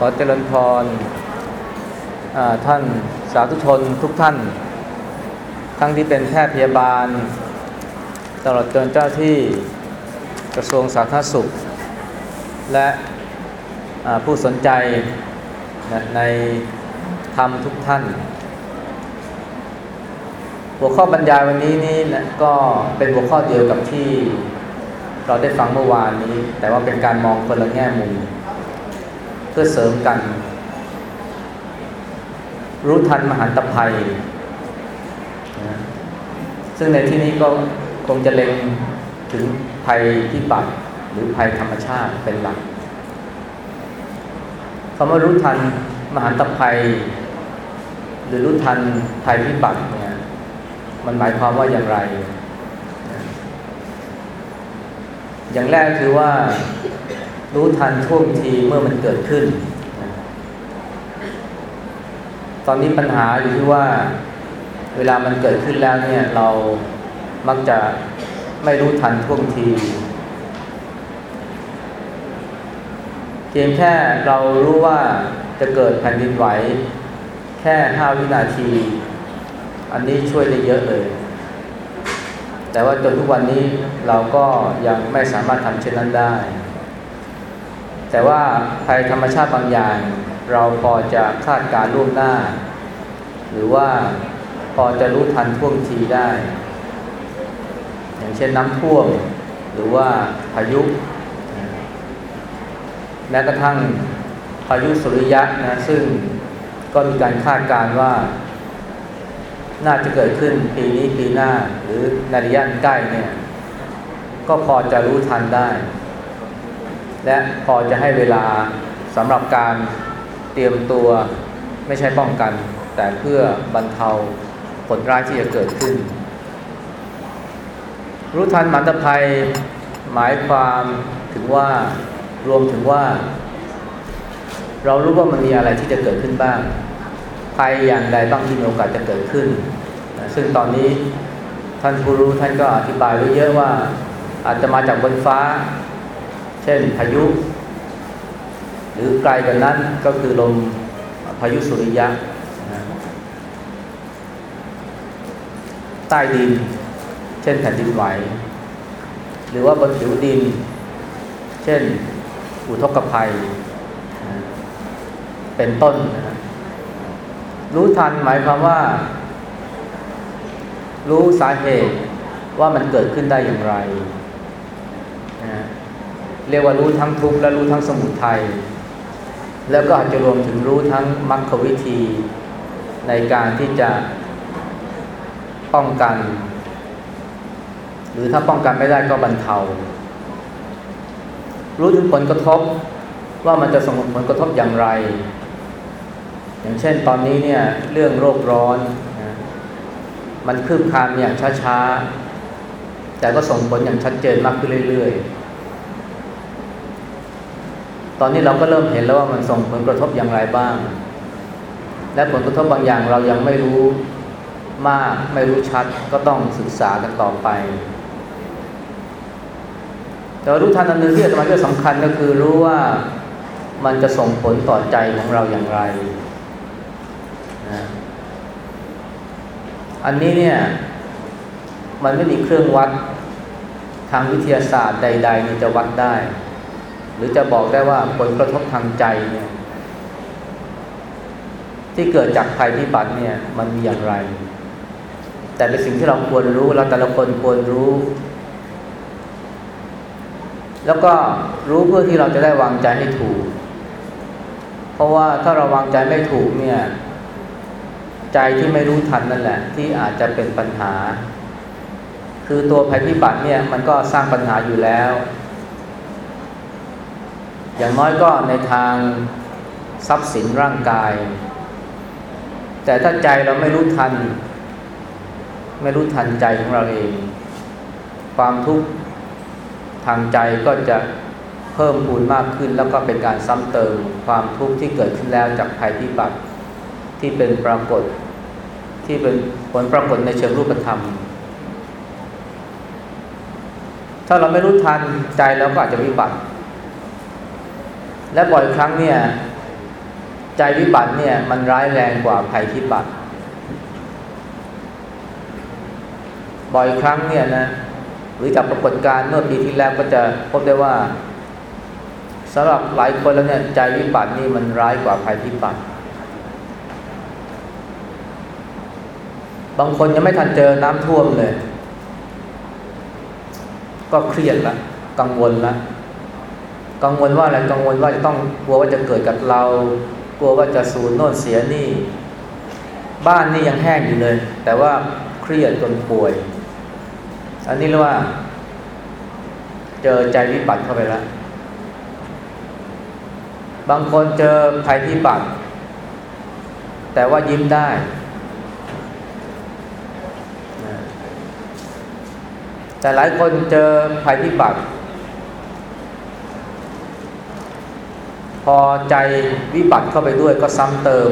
ขอเจริญพรท่านสาธุชนทุกท่าน ทั้งที่เป็นแพทย์พยาบาล ตลอดจนเจ้าที่กระทรวงสาธารณสุข และผู้สนใจในธรรมทุกท่าน หัวข้อบรรยายวันนี้นี่นะก็เป็นหัวข้อเดียวกับที่เราได้ฟังเมื่อวานนี้ แต่ว่าเป็นการมองคนละแง่มุม พื่อเสริมกัน รู้ทันมหันตภัยนะซึ่งในที่นี้ก็คงจะเล็งถึงภัยพิบัติหรือภัยธรรมชาติเป็นหลักคำว่ารู้ทันมหันตภัย หรือรู้ทันภัยพิบัติเนี่ยมันหมายความว่าอย่างไร อย่างแรกคือว่า รู้ทันท่วงทีเมื่อมันเกิดขึ้น ตอนนี้ปัญหาอยู่ที่ว่า เวลามันเกิดขึ้นแล้วเนี่ย เรามักจะไม่รู้ทันท่วงที เพียงแค่เรารู้ว่าจะเกิดแผ่นดินไหว แค่ห้าวินาที อันนี้ช่วยได้เยอะเลย แต่ว่าจนทุกวันนี้เราก็ยังไม่สามารถทำเช่นนั้นได้ แต่ว่าภัยธรรมชาติบางอย่าง เราพอจะคาดการล่วงหน้า หรือว่าพอจะรู้ทันท่วงทีได้ อย่างเช่นน้ำท่วมหรือว่าพายุ แม้กระทั่งพายุสุริยะนะซึ่งก็มีการคาดการว่า น่าจะเกิดขึ้นปีนี้ปีหน้าหรือในระยะใกล้เนี่ย ก็พอจะรู้ทันได้ และพอจะให้เวลาสำหรับการเตรียมตัวไม่ใช่ป้องกัน แต่เพื่อบรรเทาผลร้ายที่จะเกิดขึ้น รู้ทันหมันตภัยหมายความถึงว่ารวมถึงว่า เรารู้ว่ามันมีอะไรที่จะเกิดขึ้นบ้างภัยอย่างใดบ้างที่มีโอกาสจะเกิดขึ้นนะซึ่งตอนนี้ท่านผู้รู้ท่านก็อธิบายไว้เยอะว่า อาจจะมาจากบนฟ้า เช่นพายุ หรือไกลกว่านั้นก็คือลมพายุสุริยะ ใต้ดิน เช่นแผ่นดินไหว หรือว่าบนผิวดิน เช่นอุทกภัย เป็นต้นนะรู้ทันหมายความว่า รู้สาเหตุว่ามันเกิดขึ้นได้อย่างไรนะ เรียกว่ารู้ทั้งทุกข์และรู้ทั้งสมุทัยแล้วก็อาจจะรวมถึงรู้ทั้งมรรควิธี ในการที่จะป้องกัน หรือถ้าป้องกันไม่ได้ก็บรรเทา รู้ถึงผลกระทบว่ามันจะส่งผลกระทบอย่างไร อย่างเช่นตอนนี้เนี่ยเรื่องโรคร้อนมันคืบคลานอย่างช้าๆ แต่ก็ส่งผลอย่างชัดเจนมากขึ้นเรื่อยๆ ตอนนี้เราก็เริ่มเห็นแล้วว่ามันส่งผลกระทบอย่างไรบ้าง และผลกระทบบางอย่างเรายังไม่รู้มากไม่รู้ชัดก็ต้องศึกษากันต่อไป แต่รู้ทันอันหนึ่งที่อาตมาก็สำคัญก็คือรู้ว่ามันจะส่งผลต่อใจของเราอย่างไรนะอันนี้เนี่ยมันไม่มีเครื่องวัดทางวิทยาศาสตร์ใด ๆ นี่จะวัดได้ หรือจะบอกได้ว่าผลกระทบทางใจเนี่ยที่เกิดจากภัยพิบัติเนี่ยมันมีอย่างไร แต่เป็นสิ่งที่เราควรรู้เราแต่ละคนควรรู้ แล้วก็รู้เพื่อที่เราจะได้วางใจให้ถูก เพราะว่าถ้าเราวางใจไม่ถูกเนี่ยใจที่ไม่รู้ทันนั่นแหละ ที่อาจจะเป็นปัญหา คือตัวภัยพิบัติเนี่ยมันก็สร้างปัญหาอยู่แล้ว อย่างน้อยก็ในทางทรัพย์สินร่างกาย แต่ถ้าใจเราไม่รู้ทัน ไม่รู้ทันใจของเราเอง ความทุกข์ทางใจก็จะเพิ่มพูนมากขึ้น แล้วก็เป็นการซ้ำเติมความทุกข์ที่เกิดขึ้นแล้วจากภัยพิบัติที่เป็นปรากฏที่เป็นผลปรากฏในเชิงรูปธรรม ถ้าเราไม่รู้ทันใจเราก็อาจจะวิบัติ และบ่อยครั้งเนี่ย ใจวิบัติเนี่ย มันร้ายแรงกว่าภัยพิบัติ บ่อยครั้งเนี่ยนะ หรือจากปรากฏการณ์เมื่อปีที่แล้วก็จะพบได้ว่าสำหรับหลายคนแล้วเนี่ยใจวิบัตินี่มันร้ายกว่าภัยพิบัติ บางคนยังไม่ทันเจอน้ำท่วมเลย ก็เครียดละกังวลละ กังวลว่าอะไรกังวลว่าจะต้องกลัวว่าจะเกิดกับเรา กลัวว่าจะสูญโน่นเสียนี่ บ้านนี่ยังแห้งอยู่เลย แต่ว่าเครียดจนป่วย อันนี้เรียกว่า เจอใจวิบัติเข้าไปแล้ว บางคนเจอภัยพิบัติ แต่ว่ายิ้มได้ แต่หลายคนเจอภัยพิบัติ พอใจวิบัติเข้าไปด้วยก็ซ้ำเติม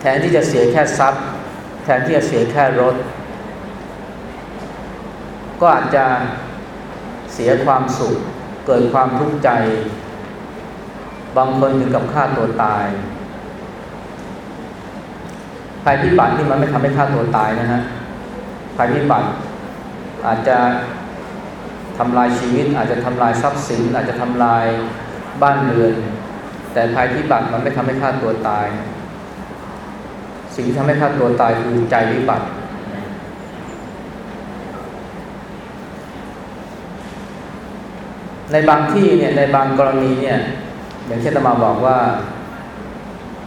แทนที่จะเสียแค่ทรัพย์ แทนที่จะเสียแค่รถ ก็อาจจะเสียความสุข เกิดความทุกข์ใจ บางคนถึงกับฆ่าตัวตายภัยพิบัติที่มันไม่ทำให้ฆ่าตัวตายนะฮะภัยพิบัติอาจจะทำลายชีวิต อาจจะทำลายทรัพย์สิน อาจจะทำลาย บ้านเรือน แต่ภัยพิบัติมันไม่ทำให้ฆ่าตัวตาย สิ่งที่ทำให้ฆ่าตัวตายคือใจวิบัติ ในบางที่เนี่ยในบางกรณีเนี่ย อย่างเช่นตมาบอกว่า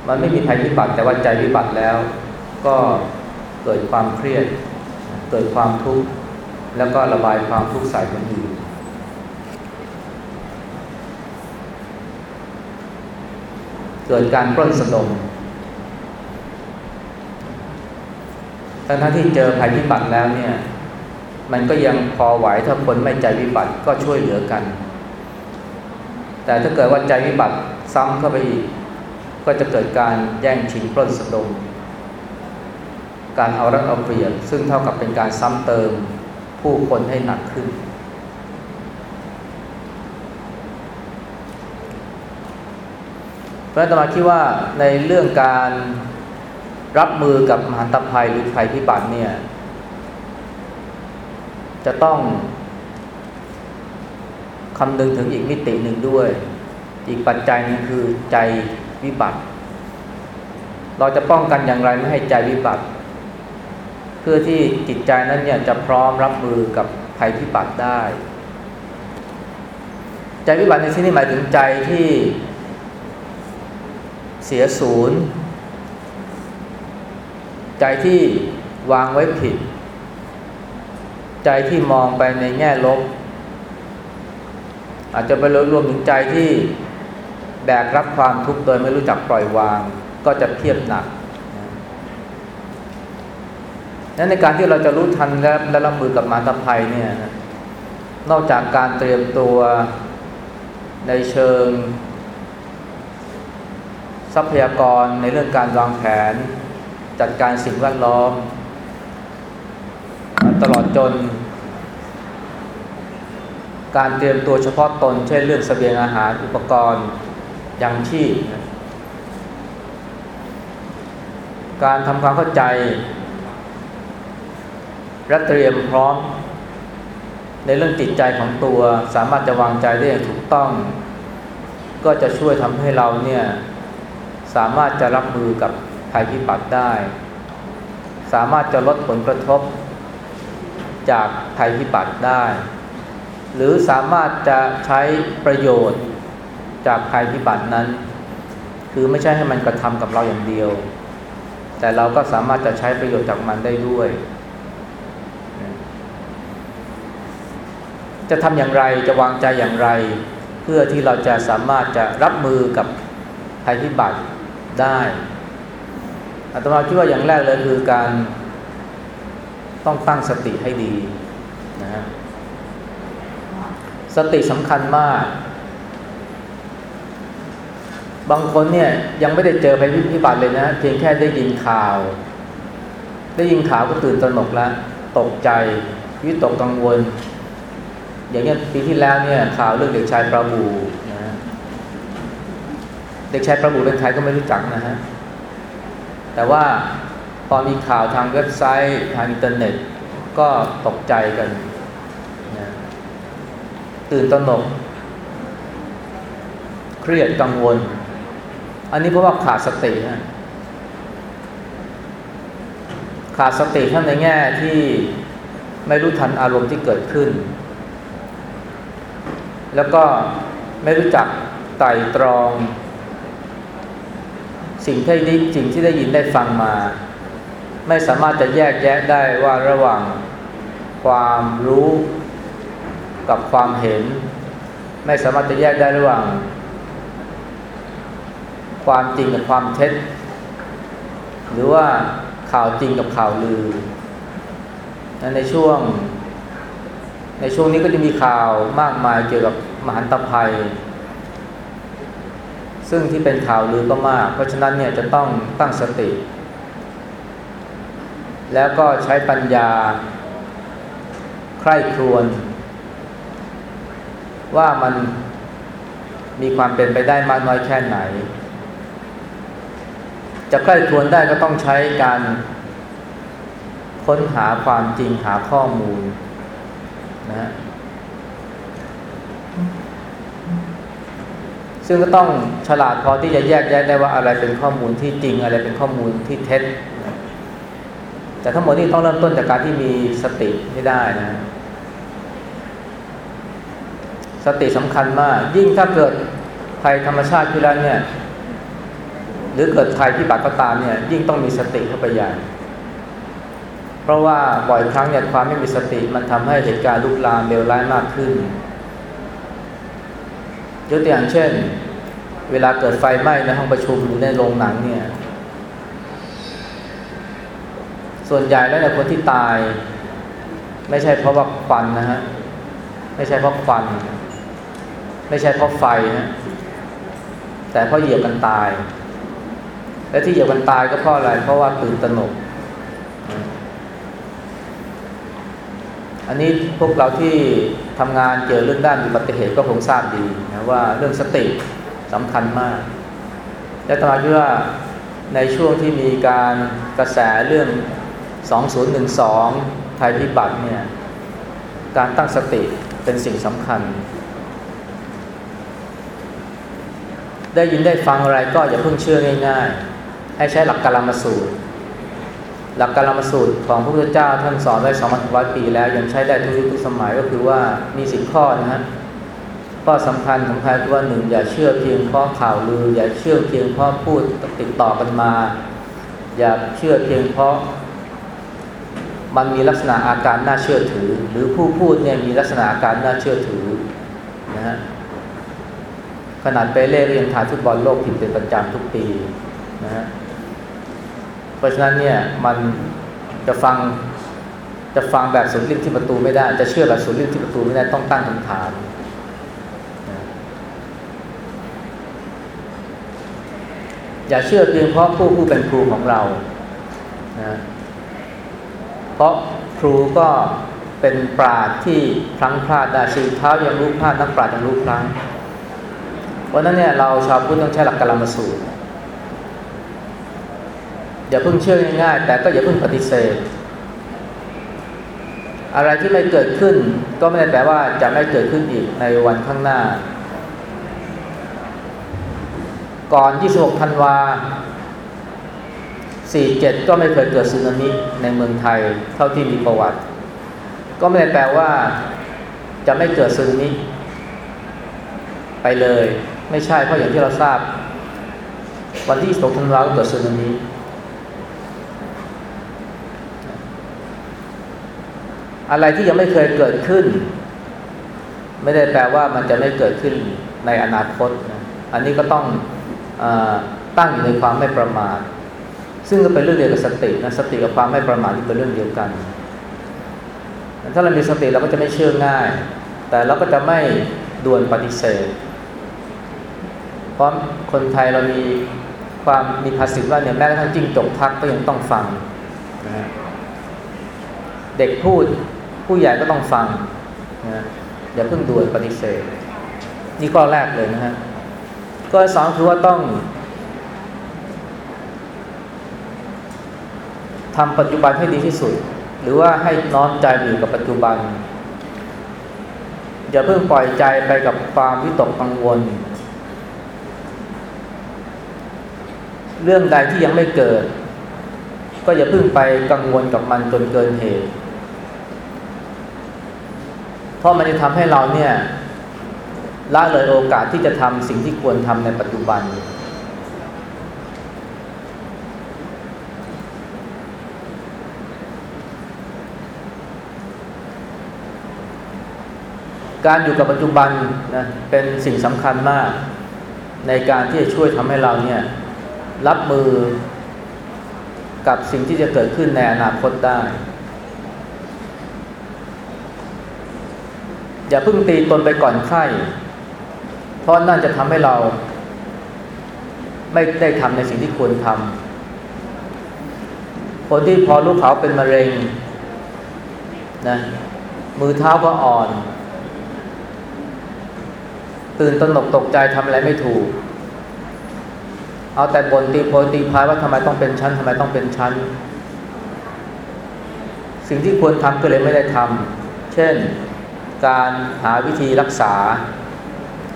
มันไม่มีภัยพิบัติ แต่ว่าใจวิบัติแล้ว ก็เกิดความเครียด เกิดความทุกข์แล้วก็ระบายความทุกข์ใส่คนอื่น เกิดการปล้นสะดมทั้งที่เจอภัยพิบัติแล้วเนี่ย มันก็ยังพอไหวถ้าคนไม่ใจวิบัติก็ช่วยเหลือกัน แต่ถ้าเกิดว่าใจวิบัติซ้ำเข้าไปอีก ก็จะเกิดการแย่งชิงปล้นสะดมการเอารัดเอาเปรียบซึ่งเท่ากับเป็นการซ้ำเติมผู้คนให้หนักขึ้น เพ ราะฉะนั้นตมาคิดว่าในเรื่องการรับมือกับมหันตภัยหรือภัยพิบัติเนี่ย จะต้องคำนึงถึงอีกมิติหนึ่งด้วย อีกปัจจัยนึงคือใจวิบัติ เราจะป้องกันอย่างไรไม่ให้ใจวิบัติ เพื่อที่จิตใจนั้นเนี่ยจะพร้อมรับมือกับภัยพิบัติได้ ใจวิบัติในที่นี้หมายถึงใจที่ เสียศูนย์ ใจที่วางไว้ผิด ใจที่มองไปในแง่ลบ อาจจะไปรวมถึงใจที่แบกรับความทุกข์โดยไม่รู้จักปล่อยวาง ก็จะเพียบหนักนั้นในการที่เราจะรู้ทันและและรับมือกับมารตภัยเนี่ยนอกจากการเตรียมตัวในเชิง ทรัพยากรในเรื่องการวางแผน จัดการสิ่งแวดล้อม ตลอดจน การเตรียมตัวเฉพาะตน เช่นเรื่องเสบียงอาหารอุปกรณ์ยังชีพการทำความเข้าใจ และเตรียมพร้อม ในเรื่องจิตใจของตัวสามารถจะวางใจได้อย่างถูกต้อง ก็จะช่วยทำให้เราเนี่ย สามารถจะรับมือกับภัยพิบัติได้ สามารถจะลดผลกระทบจากภัยพิบัติได้ หรือสามารถจะใช้ประโยชน์จากภัยพิบัตินั้น คือไม่ใช่ให้มันกระทำกับเราอย่างเดียว แต่เราก็สามารถจะใช้ประโยชน์จากมันได้ด้วย จะทำอย่างไรจะวางใจอย่างไร เพื่อที่เราจะสามารถจะรับมือกับภัยพิบัติ ได้อาตมาคิดว่าอย่างแรกเลยคือการต้องตั้งสติให้ดีนะฮะสติสำคัญมาก บางคนเนี่ยยังไม่ได้เจอภัยพิบัติเลยนะเพียงแค่ได้ยินข่าว ได้ยินข่าวก็ตื่นตระหนกแล้ว ตกใจวิตกกังวล อย่างเงี้ยปีที่แล้วเนี่ยข่าวเรื่องเด็กชายปราบู ด็กชายประบุเป็นใครก็ไม่รู้จักนะฮะ แต่ว่าตอมีข่าวทางเว็บไซต์ทางอินเทอร์เน็ตก็ตกใจกันนะตื่นตระหนก เครียดกังวล อันนี้เพราะว่าขาดสตินะขาดสติทั้งในแง่ที่ไม่รู้ทันอารมณ์ที่เกิดขึ้น แล้วก็ไม่รู้จักไต่ตรอง สิ่งที่ได้สิ่งที่ได้ยินได้ฟังมา ไม่สามารถจะแยกแยะได้ว่าระหว่างความรู้กับความเห็น ไม่สามารถจะแยกได้ระหว่าง ความจริงกับความเท็จ หรือว่าข่าวจริงกับข่าวลือ ในช่วง ในช่วงนี้ก็จะมีข่าวมากมายเกี่ยวกับมหันตภัย ซึ่งที่เป็นข่าวลือก็มาก เพราะฉะนั้นเนี่ยจะต้องตั้งสติ แล้วก็ใช้ปัญญา ใคร่ครวญว่ามันมีความเป็นไปได้มากน้อยแค่ไหน จะใคร่ครวญได้ก็ต้องใช้การค้นหาความจริงหาข้อมูลนะฮะ ซึ่งก็ต้องฉลาดพอที่จะแยกแยะได้ว่าอะไรเป็นข้อมูลที่จริง อะไรเป็นข้อมูลที่เท็จแต่ทั้งหมดนี้ต้องเริ่มต้นจากการที่มีสติให้ได้นะ สติสำคัญมาก ยิ่งถ้าเกิดภัยธรรมชาติขึ้นแล้วเนี่ย หรือเกิดภัยที่บาดก็ตามเนี่ย ยิ่งต้องมีสติเข้าไปใหญ่เพราะว่าบ่อยครั้งเนี่ยความไม่มีสติมันทำให้เหตุการณ์ลุกลามเลวร้ายมากขึ้น ยกตัวอย่างเช่น เวลาเกิดไฟไหม้ในห้องประชุมหรือในโรงหนังเนี่ย ส่วนใหญ่แล้วเนี่ยคนที่ตาย ไม่ใช่เพราะว่าควันนะฮะ ไม่ใช่เพราะควัน ไม่ใช่เพราะไฟนะแต่เพราะเหยียบกันตาย และที่เหยียบกันตายก็เพราะอะไร เพราะว่าตื่นตระหนก อันนี้พวกเราที่ทำงานเกี่ยวเรื่องด้านอุบัติเหตุก็คงทราบดีนะว่าเรื่องสติสำคัญมาก และตมาคิดว่าในช่วงที่มีการกระแสเรื่อง 2012ภัยพิบัติเนี่ยการตั้งสติเป็นสิ่งสำคัญ ได้ยินได้ฟังอะไรก็อย่าเพิ่งเชื่อง่ายๆ ให้ใช้หลักการมสูตร หลักการมสูตรของพระพุทธเจ้าท่านสอนไว้2,600 ปีแล้วยังใช้ได้ทุกยุคทุกสมัยก็คือว่ามีสิบข้อนะฮะข้อสำคัญสำคัญคือว่าหนึ่งอย่าเชื่อเพียงเพราะข่าวลือ อย่าเชื่อเพียงเพราะพูดติดต่อกันมา อย่าเชื่อเพียงเพราะ มันมีลักษณะอาการน่าเชื่อถือ หรือผู้พูดเนี่ยมีลักษณะอาการน่าเชื่อถือนะฮะขนาดเปเล่ก็ยังถ่ายฟุตบอลโลกผิดเป็นประจำทุกปีนะฮะ เพราะฉะนั้นเนี่ยมันจะฟังจะฟังแบบสุดลิ้นที่ประตูไม่ได้ จะเชื่อแบบสุดลิ้นที่ประตูไม่ได้ต้องตั้งคำถามอย่าเชื่อเพียงเพราะผู้ผู้เป็นครูของเรานะเพราะครูก็เป็นปราดที่พลังพลาดได้สืบเท้ายังรู้พลาดนักปราดยังรู้พลังเพราะนั้นเนี่ยเราชาวพุทธต้องใช้หลักการมสูตร อย่าเพิ่งเชื่อง่ายๆ แต่ก็อย่าเพิ่งปฏิเสธ อะไรที่ไม่เกิดขึ้น ก็ไม่ได้แปลว่าจะไม่เกิดขึ้นอีกในวันข้างหน้า ก่อน 26 ธันวา 47 ก็ไม่เคยเกิดสึนามิในเมืองไทยเท่าที่มีประวัติ ก็ไม่ได้แปลว่าจะไม่เกิดสึนามิไปเลย ไม่ใช่เพราะอย่างที่เราทราบ วันที่ 26 ธันวาก็เกิดสึนามิ อะไรที่ยังไม่เคยเกิดขึ้น ไม่ได้แปลว่ามันจะไม่เกิดขึ้นในอนาคตนะอันนี้ก็ต้องอตั้งอยู่ในความไม่ประมาทซึ่งก็เป็นเรื่องเดียวกับสตินะสติกับความไม่ประมาทที่เป็นเรื่องเดียวกัน ถ้าเรามีสติเราก็จะไม่เชื่อง่าย แต่เราก็จะไม่ด่วนปฏิเสธเพราะคนไทยเรามีความมีภาษิตว่าเนี่ยแม้กระทั่งจิ้งจกทักก็ยังต้องฟังนะเด็กพูด ผู้ใหญ่ก็ต้องฟังนะอย่าเพิ่งด่วนปฏิเสธ นี่ข้อแรกเลยนะฮะขก็สองคือว่าต้องทำปัจจุบันให้ดีที่สุด หรือว่าให้น้อมใจอยู่กับปัจจุบัน อย่าเพิ่งปล่อยใจไปกับความวิตกกังวล เรื่องใดที่ยังไม่เกิด ก็อย่าเพิ่งไปกังวลกับมันจนเกินเหตุ ราะมันจะทำให้เราเนี่ยละเลยโอกาสที่จะทำสิ่งที่ควรทำในปัจจุบัน การอยู่กับปัจจุบันนะเป็นสิ่งสำคัญมาก ในการที่จะช่วยทำให้เราเนี่ยรับมือกับสิ่งที่จะเกิดขึ้นในอนาคตได้ อย่าเพิ่งตีตนไปก่อนไข้ เพราะนั่นจะทำให้เรา ไม่ได้ทำในสิ่งที่ควรทำคนที่พอรู้เขาเป็นมะเร็งนะมือเท้าก็อ่อน ตื่นตระหนกตกใจทำอะไรไม่ถูก เอาแต่บนตีโพยตีพายว่าทำไมต้องเป็นชั้นทำไมต้องเป็นชั้น สิ่งที่ควรทำก็เลยไม่ได้ทำเช่น การหาวิธีรักษา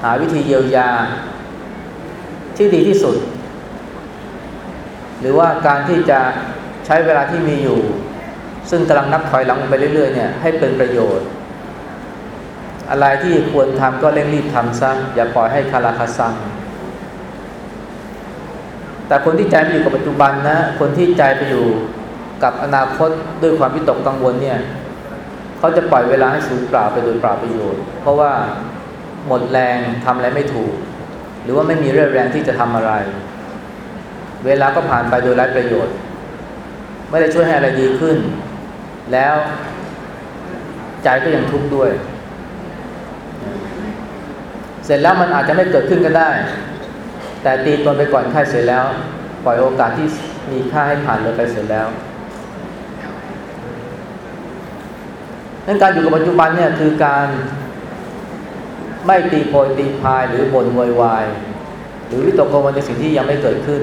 หาวิธีเยียวยา ที่ดีที่สุด หรือว่าการที่จะใช้เวลาที่มีอยู่ ซึ่งกำลังนับถอยหลังไปเรื่อยๆเนี่ยให้เป็นประโยชน์ อะไรที่ควรทำก็เร่งรีบทำซะอย่าปล่อยให้คาราคาซังแต่คนที่ใจไปอยู่กับปัจจุบันนะ คนที่ใจไปอยู่กับอนาคตด้วยความวิตกกังวลเนี่ย เขาจะปล่อยเวลาให้สูญเปล่าไปโดยเปล่าประโยชน์ เพราะว่าหมดแรงทำอะไรไม่ถูก หรือว่าไม่มีเรี่ยวแรงที่จะทำอะไร เวลาก็ผ่านไปโดยไร้ประโยชน์ ไม่ได้ช่วยให้อะไรดีขึ้น แล้วใจก็ยังทุกข์ด้วย เสร็จแล้วมันอาจจะไม่เกิดขึ้นก็ได้ แต่ตีตนไปก่อนค่าเสร็จแล้ว ปล่อยโอกาสที่มีค่าให้ผ่านเลยไปเสร็จแล้ว นั้นการอยู่กับปัจจุบันเนี่ยคือการไม่ตีโพยตีพายหรือบ่นวอยวายหรือวิตกกังวลในสิ่งที่ยังไม่เกิดขึ้น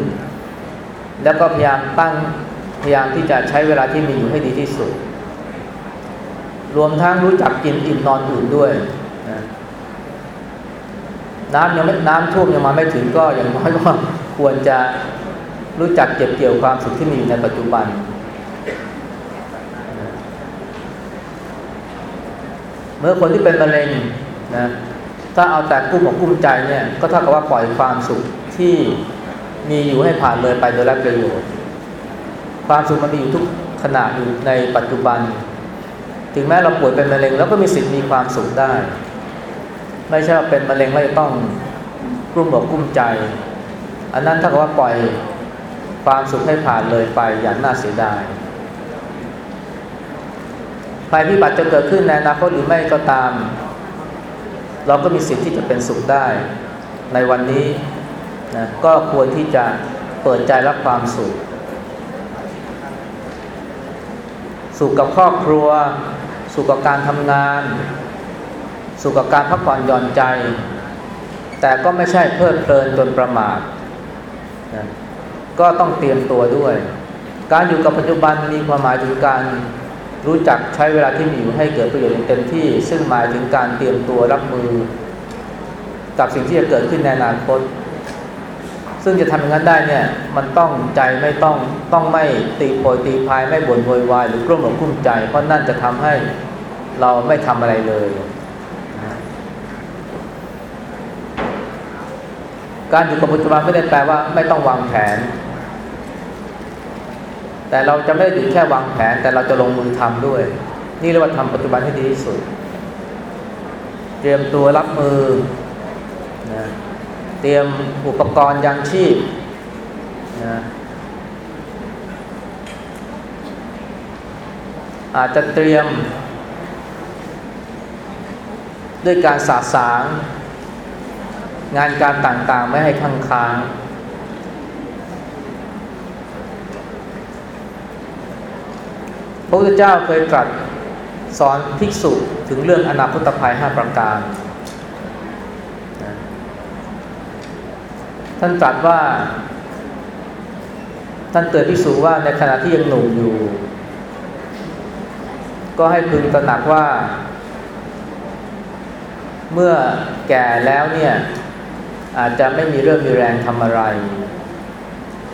แล้วก็พยายามตั้งพยายามที่จะใช้เวลาที่มีอยู่ให้ดีที่สุด รวมทั้งรู้จักกินอิ่มนอนอุ่นด้วยนะน้ำยังไม่น้ำท่วมยังมาไม่ถึงก็อย่างน้อยก็ควรจะรู้จักเก็บเกี่ยวความสุขที่มีอยู่ในปัจจุบัน เมื่อคนที่เป็นมะเร็งนะถ้าเอาแต่กุ้มอกกุ้มใจเนี่ยก็เท่ากับว่าปล่อยความสุขที่มีอยู่ให้ผ่านเลยไปโดยไร้ประโยชน์ ความสุขมันมีอยู่ทุกขณะอยู่ในปัจจุบัน ถึงแม้เราป่วยเป็นมะเร็งแล้วก็มีสิทธิ์มีความสุขได้ ไม่ใช่ว่าเป็นมะเร็งแล้วจะต้องกลุ้มอกกุ้มใจ อันนั้นถ้ากับว่าปล่อยความสุขให้ผ่านเลยไปอย่างน่าเสียดาย ภัยพิบัติจะเกิดขึ้นในอนาคตหรือไม่ก็ตาม เราก็มีสิทธิ์ที่จะเป็นสุขได้ ในวันนี้นะก็ควรที่จะเปิดใจรับความสุข สุขกับครอบครัว สุขกับการทำงาน สุขกับการพักผ่อนหย่อนใจ แต่ก็ไม่ใช่เพลิดเพลินจนประมาทนะก็ต้องเตรียมตัวด้วย การอยู่กับปัจจุบันมีความหมายถึงการ รู้จักใช้เวลาที่มีอยู่ให้เกิดประโยชน์เต็มที่ ซึ่งหมายถึงการเตรียมตัวรับมือ กับสิ่งที่จะเกิดขึ้นในอนาคต ซึ่งจะทำอย่างนั้นได้เนี่ยมันต้องใจไม่ต้องต้องไม่ตีโพยตีพายไม่บ่นโวยวายหรือกลุ้มอกกลุ้มใจ เพราะนั่นจะทำให้เราไม่ทำอะไรเลย การอยู่กับปัจจุบันไม่ได้แปลว่าไม่ต้องวางแผน แต่เราจะไม่ได้อยู่แค่วางแผน แต่เราจะลงมือทำด้วย นี่เรียกว่าทำปัจจุบันให้ดีที่สุด เตรียมตัวรับมือนะเตรียมอุปกรณ์ยังชีพนะอาจจะเตรียม ด้วยการสาสาง งานการต่างๆ ไม่ให้ค้างค้าง พระพุทธเจ้าเคยตรัสสอนภิกษุถึงเรื่องอนาคตภัยห้าประการ ท่านตรัสว่า ท่านเตือนพิสูจว่าในขณะที่ยังหนุ่มอยู่ ก็ให้พึงตระหนักว่า เมื่อแก่แล้วเนี่ย อาจจะไม่มีเรื่องมีแรงทำอะไร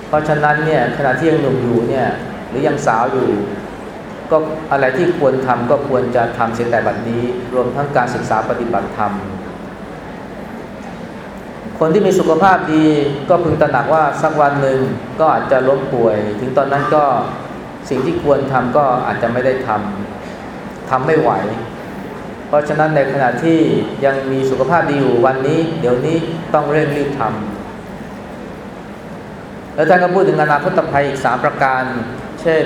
เพราะฉะนั้นเนี่ยขณะที่ยังหนุ่มอยู่เนี่ย หรือยังสาวอยู่ ก็อะไรที่ควรทำก็ควรจะทำเสียแต่บัดนี้ รวมทั้งการศึกษาปฏิบัติธรรม คนที่มีสุขภาพดีก็พึงตระหนักว่าสักวันหนึ่งก็อาจจะล้มป่วย ถึงตอนนั้นก็สิ่งที่ควรทำก็อาจจะไม่ได้ทำทำไม่ไหว เพราะฉะนั้นในขณะที่ยังมีสุขภาพดีอยู่วันนี้ เดี๋ยวนี้ต้องเร่งรีบทำแล้วท่านก็พูดถึงอนาคตภัยอีกสามประการ เช่น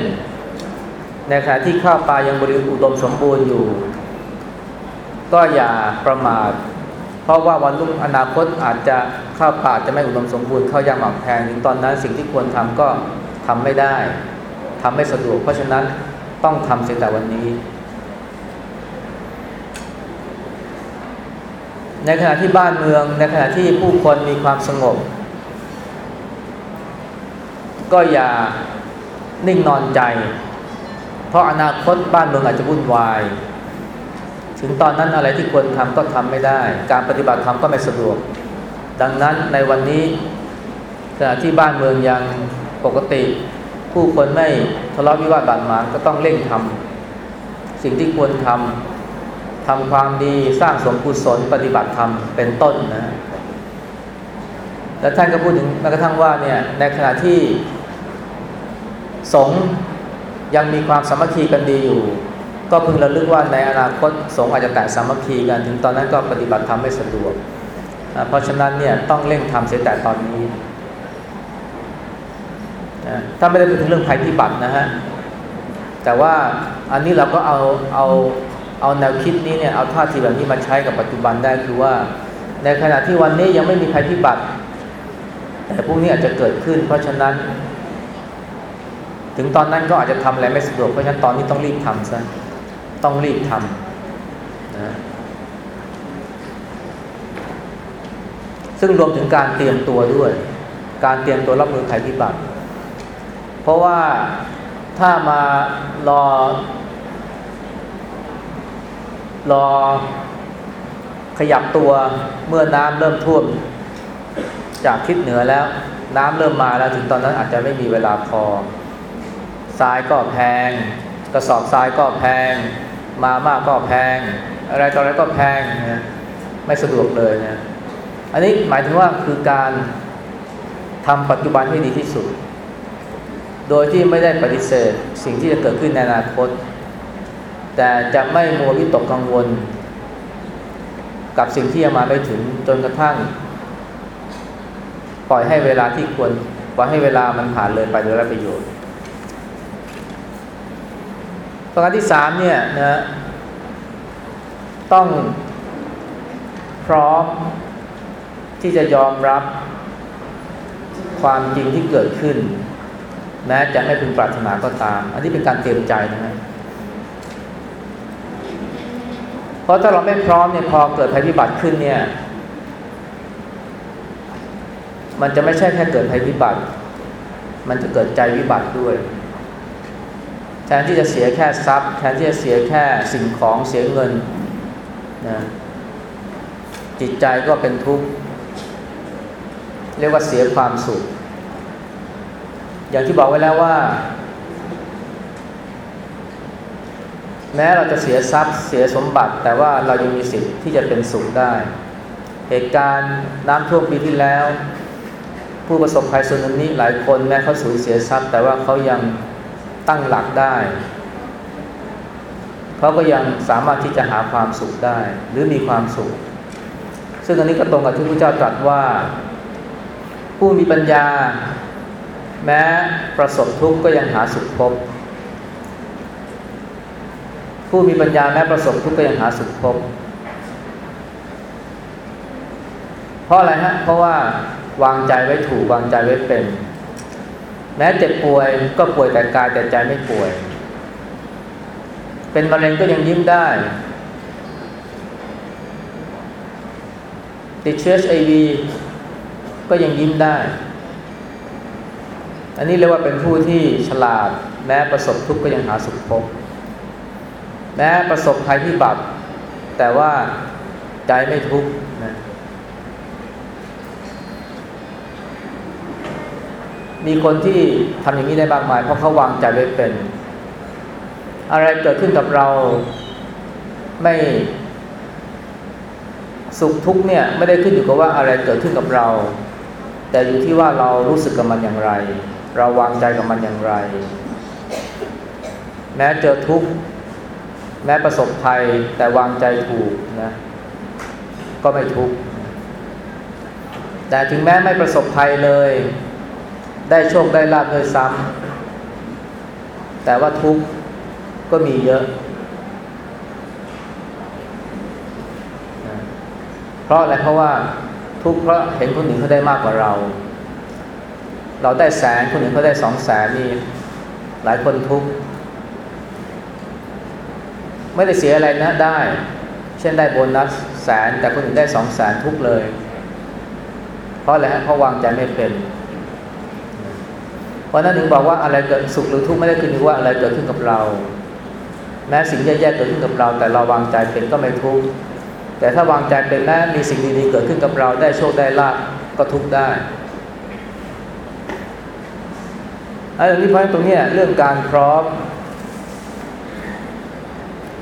ในขณะที่ข้าวปลายังบริบูรณ์อุดมสมบูรณ์อยู่ ก็อย่าประมาท เพราะว่าวันรุ่งอนาคตอาจจะข้าวปลาจะไม่อุดมสมบูรณ์ข้าวยางหมักแพงถึงตอนนั้นสิ่งที่ควรทำก็ทำไม่ได้ทำไม่สะดวก เพราะฉะนั้นต้องทำเสียแต่วันนี้ ในขณะที่บ้านเมือง ในขณะที่ผู้คนมีความสงบ ก็อย่านิ่งนอนใจ เพราะอนาคตบ้านเมืองอาจจะวุ่นวาย ถึงตอนนั้นอะไรที่ควรทำก็ทำไม่ได้ การปฏิบัติธรรมก็ไม่สะดวก ดังนั้นในวันนี้ขณะที่บ้านเมืองยังปกติ ผู้คนไม่ทะเลาะวิวาทบาดหมางก็ต้องเร่งทำสิ่งที่ควรทำทำความดีสร้างสมกุศลปฏิบัติธรรมเป็นต้นนะและท่านก็พูดถึงแม้กระทั่งว่าเนี่ยในขณะที่สง ยังมีความสามัคคีกันดีอยู่ ก็พึงระลึกว่าในอนาคตสงฆ์อาจจะแตกสามัคคีกันถึงตอนนั้นก็ปฏิบัติธรรมไม่สะดวก เพราะฉะนั้นเนี่ยต้องเร่งทำเสียแต่ตอนนี้ถ้าไม่ได้พูดถึงเรื่องภัยพิบัตินะฮะแต่ว่าอันนี้เราก็เอาเอาเอาแนวคิดนี้เนี่ยเอาท่าทีแบบนี้มาใช้กับปัจจุบันได้คือว่า ในขณะที่วันนี้ยังไม่มีภัยพิบัติ แต่พรุ่งนี้อาจจะเกิดขึ้น เพราะฉะนั้น ถึงตอนนั้นก็อาจจะทำอะไรไม่สะดวกเพราะฉะนั้นตอนนี้ต้องรีบทำซะต้องรีบทำนะซึ่งรวมถึงการเตรียมตัวด้วย การเตรียมตัวรับมือภัยพิบัติ เพราะว่าถ้ามารอ รอขยับตัวเมื่อน้ำเริ่มท่วม จากทิศเหนือแล้ว น้ำเริ่มมาแล้วถึงตอนนั้นอาจจะไม่มีเวลาพอ ทรายก็แพง กระสอบทรายก็แพง มาม่าก็แพง อะไรต่ออะไรก็แพงนะไม่สะดวกเลยนะอันนี้หมายถึงว่าคือการทำปัจจุบันให้ดีที่สุด โดยที่ไม่ได้ปฏิเสธสิ่งที่จะเกิดขึ้นในอนาคต แต่จะไม่มัววิตกกังวล กับสิ่งที่ยังมาไม่ถึงจนกระทั่ง ปล่อยให้เวลาที่ควรปล่อยให้เวลามันผ่านเลยไปโดยไร้ประโยชน์ ประการที่สามเนี่ยนะต้องพร้อมที่จะยอมรับความจริงที่เกิดขึ้น แม้จะไม่พึงปรารถนาก็ตาม อันนี้เป็นการเตรียมใจนะฮะเพราะถ้าเราไม่พร้อมเนี่ยพอเกิดภัยพิบัติขึ้นเนี่ย มันจะไม่ใช่แค่เกิดภัยพิบัติ มันจะเกิดใจวิบัติด้วย แทนที่จะเสียแค่ทรัพย์ แทนที่จะเสียแค่สิ่งของเสียเงินนะจิตใจก็เป็นทุกข์ เรียกว่าเสียความสุข อย่างที่บอกไว้แล้วว่า แม้เราจะเสียทรัพย์เสียสมบัติ แต่ว่าเรายังมีสิทธิ์ที่จะเป็นสุขได้ เหตุการณ์น้ำท่วมปีที่แล้ว ผู้ประสบภัยสึนามิหลายคนแม้เขาสูญเสียทรัพย์ แต่ว่าเขายัง ตั้งหลักได้ เขาก็ยังสามารถที่จะหาความสุขได้ หรือมีความสุข ซึ่งอันนี้ก็ตรงกับที่พระเจ้าตรัสว่า ผู้มีปัญญา แม้ประสบทุกข์ก็ยังหาสุขพบ ผู้มีปัญญาแม้ประสบทุกข์ก็ยังหาสุขพบ เพราะอะไรฮะ เพราะว่าวางใจไว้ถูกวางใจไว้เป็น แม้เจ็บป่วยก็ป่วยแต่กายแต่ใจไม่ป่วย เป็นมะเร็งก็ยังยิ้มได้ ติดเชื้อไอวีก็ยังยิ้มได้ อันนี้เรียกว่าเป็นผู้ที่ฉลาด แม้ประสบทุกข์ก็ยังหาสุขพบ แม้ประสบภัยพิบัติ แต่ว่าใจไม่ทุกข์นะ มีคนที่ทำอย่างนี้ได้มากมาย เพราะเขาวางใจไว้เป็น อะไรเกิดขึ้นกับเราไม่สุขทุกเนี่ยไม่ได้ขึ้นอยู่กับว่าอะไรเกิดขึ้นกับเรา แต่อยู่ที่ว่าเรารู้สึกกับมันอย่างไร เราวางใจกับมันอย่างไร แม้เจอทุกข์แม้ประสบภัยแต่วางใจถูกนะก็ไม่ทุกข์แต่ถึงแม้ไม่ประสบภัยเลย ได้โชคได้ลาภเลยซ้ำแต่ว่าทุกข์ก็มีเยอะ เพราะอะไรเพราะว่าทุกข์เพราะเห็นคนอื่นเขาได้มากกว่าเรา เราได้แสนคนอื่นเขาได้สองแสนนี่หลายคนทุกข์ไม่ได้เสียอะไรนะได้ เช่นได้โบนัสแสนแต่คนอื่นได้สองแสนทุกเลย เพราะอะไรฮะเพราะวางใจไม่เป็นเราะนั้นถึงบอกว่าอะไรเกิดสุขหรือทุกข์ไม่ได้ขึ้นอยู่ว่าอะไรเกิดขึ้นกับเรา แม้สิ่งแย่ๆเกิดขึ้นกับเรา แต่เราวางใจเป็นก็ไม่ทุกข์แต่ถ้าวางใจเป็นแม้มีสิ่งดีๆเกิดขึ้นกับเราได้โชคได้ลาภก็ทุกข์ได้อันนี้พราตรงนี้เรื่องการพร้อม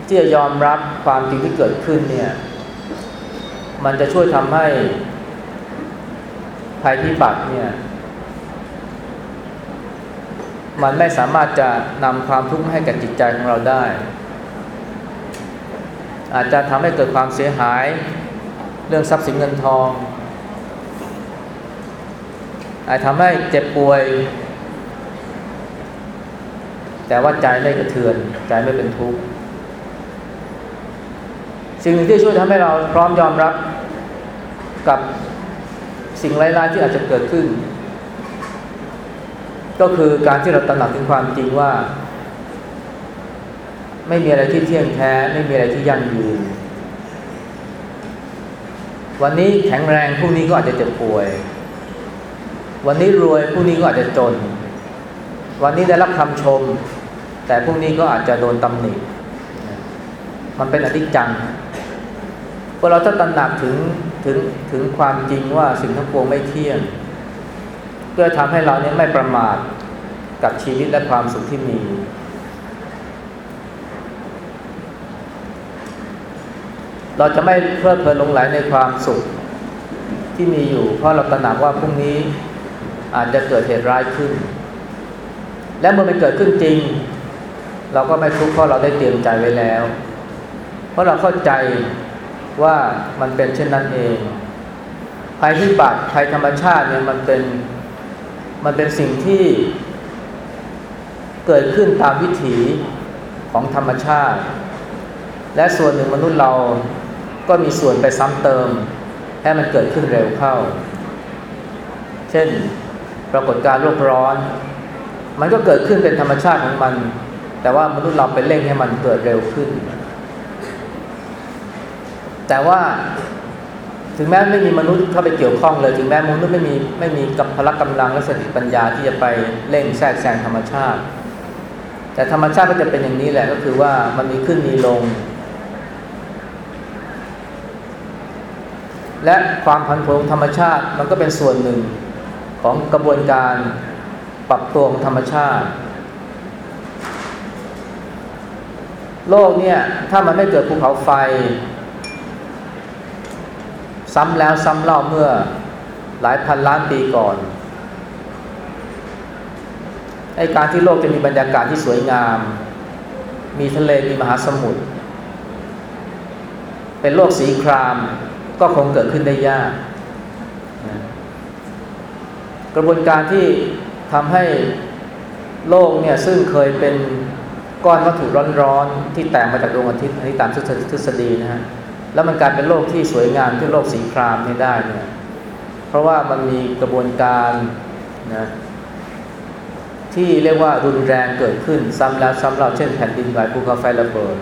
ที่จะยอมรับความจริงที่เกิดขึ้นเนี่ย มันจะช่วยทำให้ภัยพิบัติเนี่ย มันไม่สามารถจะนำความทุกข์ให้กับจิตใจของเราได้ อาจจะทำให้เกิดความเสียหายเรื่องทรัพย์สินเงินทอง อาจทำให้เจ็บป่วย แต่ว่าใจไม่กระเทือน ใจไม่เป็นทุกข์สิ่งหนึ่งที่ช่วยทำให้เราพร้อมยอมรับกับสิ่งร้ายๆที่อาจจะเกิดขึ้น ก็คือการที่เราตระหนักถึงความจริงว่า ไม่มีอะไรที่เที่ยงแท้ ไม่มีอะไรที่ยั่งยืน วันนี้แข็งแรงพรุ่งนี้ก็อาจจะเจ็บป่วย วันนี้รวยพรุ่งนี้ก็อาจจะจน วันนี้ได้รับคำชม แต่พรุ่งนี้ก็อาจจะโดนตำหนิมันเป็นอนิจจังพอเราถ้าตระหนักถึงถึงถึงความจริงว่าสิ่งทั้งปวงไม่เที่ยง เพื่อทำให้เราเนี่ยไม่ประมาทกับชีวิตและความสุขที่มี เราจะไม่เพลิดเพลินหลงไหลในความสุขที่มีอยู่ เพราะเราตระหนักว่าพรุ่งนี้อาจจะเกิดเหตุร้ายขึ้น และเมื่อมันเกิดขึ้นจริง เราก็ไม่ทุกข์เพราะเราได้เตรียมใจไว้แล้ว เพราะเราเข้าใจว่ามันเป็นเช่นนั้นเองภัยพิบัติภัยธรรมชาติเนี่ยมันเป็น มันเป็นสิ่งที่เกิดขึ้นตามวิถีของธรรมชาติ และส่วนหนึ่งมนุษย์เราก็มีส่วนไปซ้ำเติม ให้มันเกิดขึ้นเร็วเข้า เช่น ปรากฏการโลกร้อน มันก็เกิดขึ้นเป็นธรรมชาติของมัน แต่ว่ามนุษย์เราไปเร่งให้มันเกิดเร็วขึ้น แต่ว่า ถึงแม้ไม่มีมนุษย์เข้าไปเกี่ยวข้องเลย ถึงแม้มนุษย์ไม่มีไม่มีกับพละกำลังและสติปัญญาที่จะไปเร่งแทรกแซงธรรมชาติ แต่ธรรมชาติก็จะเป็นอย่างนี้แหละก็คือว่ามันมีขึ้นมีลง และความผันผวนของธรรมชาติมันก็เป็นส่วนหนึ่งของกระบวนการปรับตัวของธรรมชาติ โลกเนี่ยถ้ามันไม่เกิดภูเขาไฟ ซ้ำแล้วซ้ำเล่าเมื่อหลายพันล้านปีก่อนไอการที่โลกจะมีบรรยากาศที่สวยงาม มีทะเลมีมหาสมุทรเป็นโลกสีครามก็คงเกิดขึ้นได้ยากนะกระบวนการที่ทำให้โลกเนี่ยซึ่งเคยเป็นก้อนวัตถุร้อนๆ ที่แตกมาจากดวงอาทิตย์อันนี้ตามทฤษฎีนะฮะ แล้วมันกลายเป็นโลกที่สวยงามที่โลกสีครามนี่ได้เนี่ย เพราะว่ามันมีกระบวนการนะที่เรียกว่ารุนแรงเกิดขึ้นซ้ำแล้วซ้ำเล่าเช่นแผ่นดินไหวภูเขาไฟระเบิด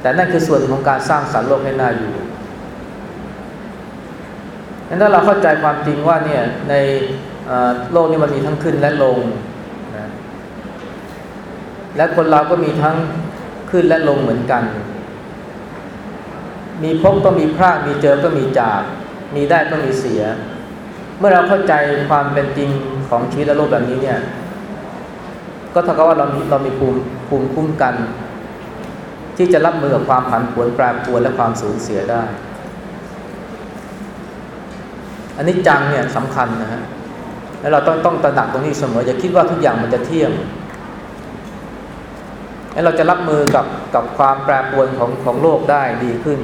แต่นั่นคือส่วนของการสร้างสรรค์โลกให้น่าอยู่งั้นถ้าเราเข้าใจความจริงว่าเนี่ยในโลกนี้มันมีทั้งขึ้นและลงนะและคนเราก็มีทั้งขึ้นและลงเหมือนกัน มีพบก็มีพลาดมีเจอก็มีจาก มีได้ก็มีเสีย เมื่อเราเข้าใจความเป็นจริงของชีวิตและโลกแบบนี้เนี่ย ก็เท่ากับว่าเราเรามีภูมิภูมิคุ้มกัน ที่จะรับมือกับความผันผวนแปรปรวนและความสูญเสียได้ อันนี้จังเนี่ยสำคัญนะฮะแล้วเราต้องต้องตระหนักตรงนี้เสมออย่าคิดว่าทุกอย่างมันจะเที่ยงแล้วเราจะรับมือกับกับความแปรปรวนของของโลกได้ดีขึ้น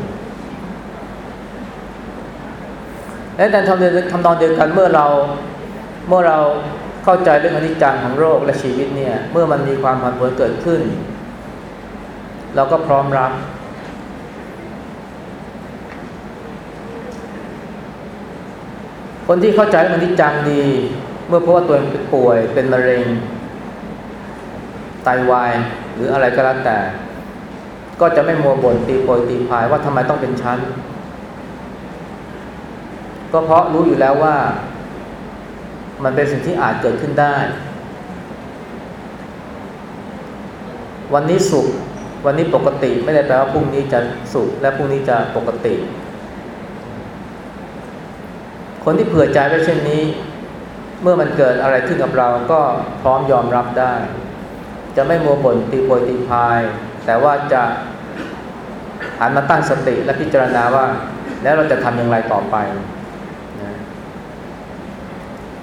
และแต่ทำเดียวทำนองเดียวกันเมื่อเราเมื่อเราเข้าใจเรื่องอนิจจังของโลกและชีวิตเนี่ยเมื่อมันมีความผันผวนเกิดขึ้น เราก็พร้อมรับ คนที่เข้าใจเรื่องอนิจจังดี เมื่อพบว่าตัวเองเป็นป่วยเป็นมะเร็งไตาวายหรืออะไรก็แล้วแต่ ก็จะไม่มัวบ่นตีโพยตีพายว่าทำไมต้องเป็นชั้น ก็เพราะรู้อยู่แล้วว่า มันเป็นสิ่งที่อาจเกิดขึ้นได้ วันนี้สุข วันนี้ปกติไม่ได้แปลว่าพรุ่งนี้จะสุข และพรุ่งนี้จะปกติ คนที่เผื่อใจไว้เช่นนี้ เมื่อมันเกิดอะไรขึ้นกับเราก็พร้อมยอมรับได้ จะไม่มัวบ่นตีโพยตีพาย แต่ว่าจะหันมาตั้งสติและพิจารณาว่า แล้วเราจะทำอย่างไรต่อไป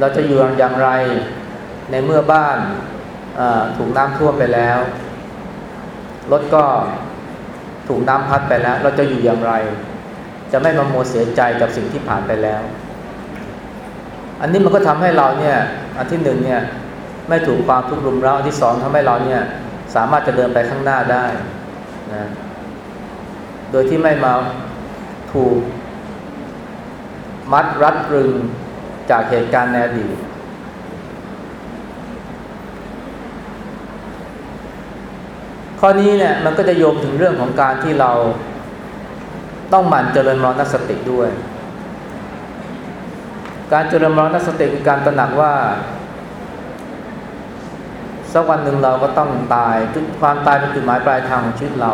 เราจะอยู่อย่างไรในเมื่อบ้านถูกน้ำท่วมไปแล้วรถก็ถูกน้ำพัดไปแล้ว เราจะอยู่อย่างไร จะไม่มาโมเสียใจกับสิ่งที่ผ่านไปแล้ว อันนี้มันก็ทำให้เราเนี่ยอันที่หนึ่งเนี่ยไม่ถูกความทุกข์รุมเร้าอันที่สองทำให้เราเนี่ยสามารถจะเดินไปข้างหน้าได้นะโดยที่ไม่มาถูกมัดรัดรึง จากเหตุการณ์ในอดีตข้อนี้เนี่ยมันก็จะโยงถึงเรื่องของการที่เราต้องหมั่นเจริญมรณสติด้วย การเจริญมรณสติคือการตระหนักว่าสักวันหนึ่งเราก็ต้องตายจุดความตายเป็นจุดหมายปลายทางของชีวิตเรา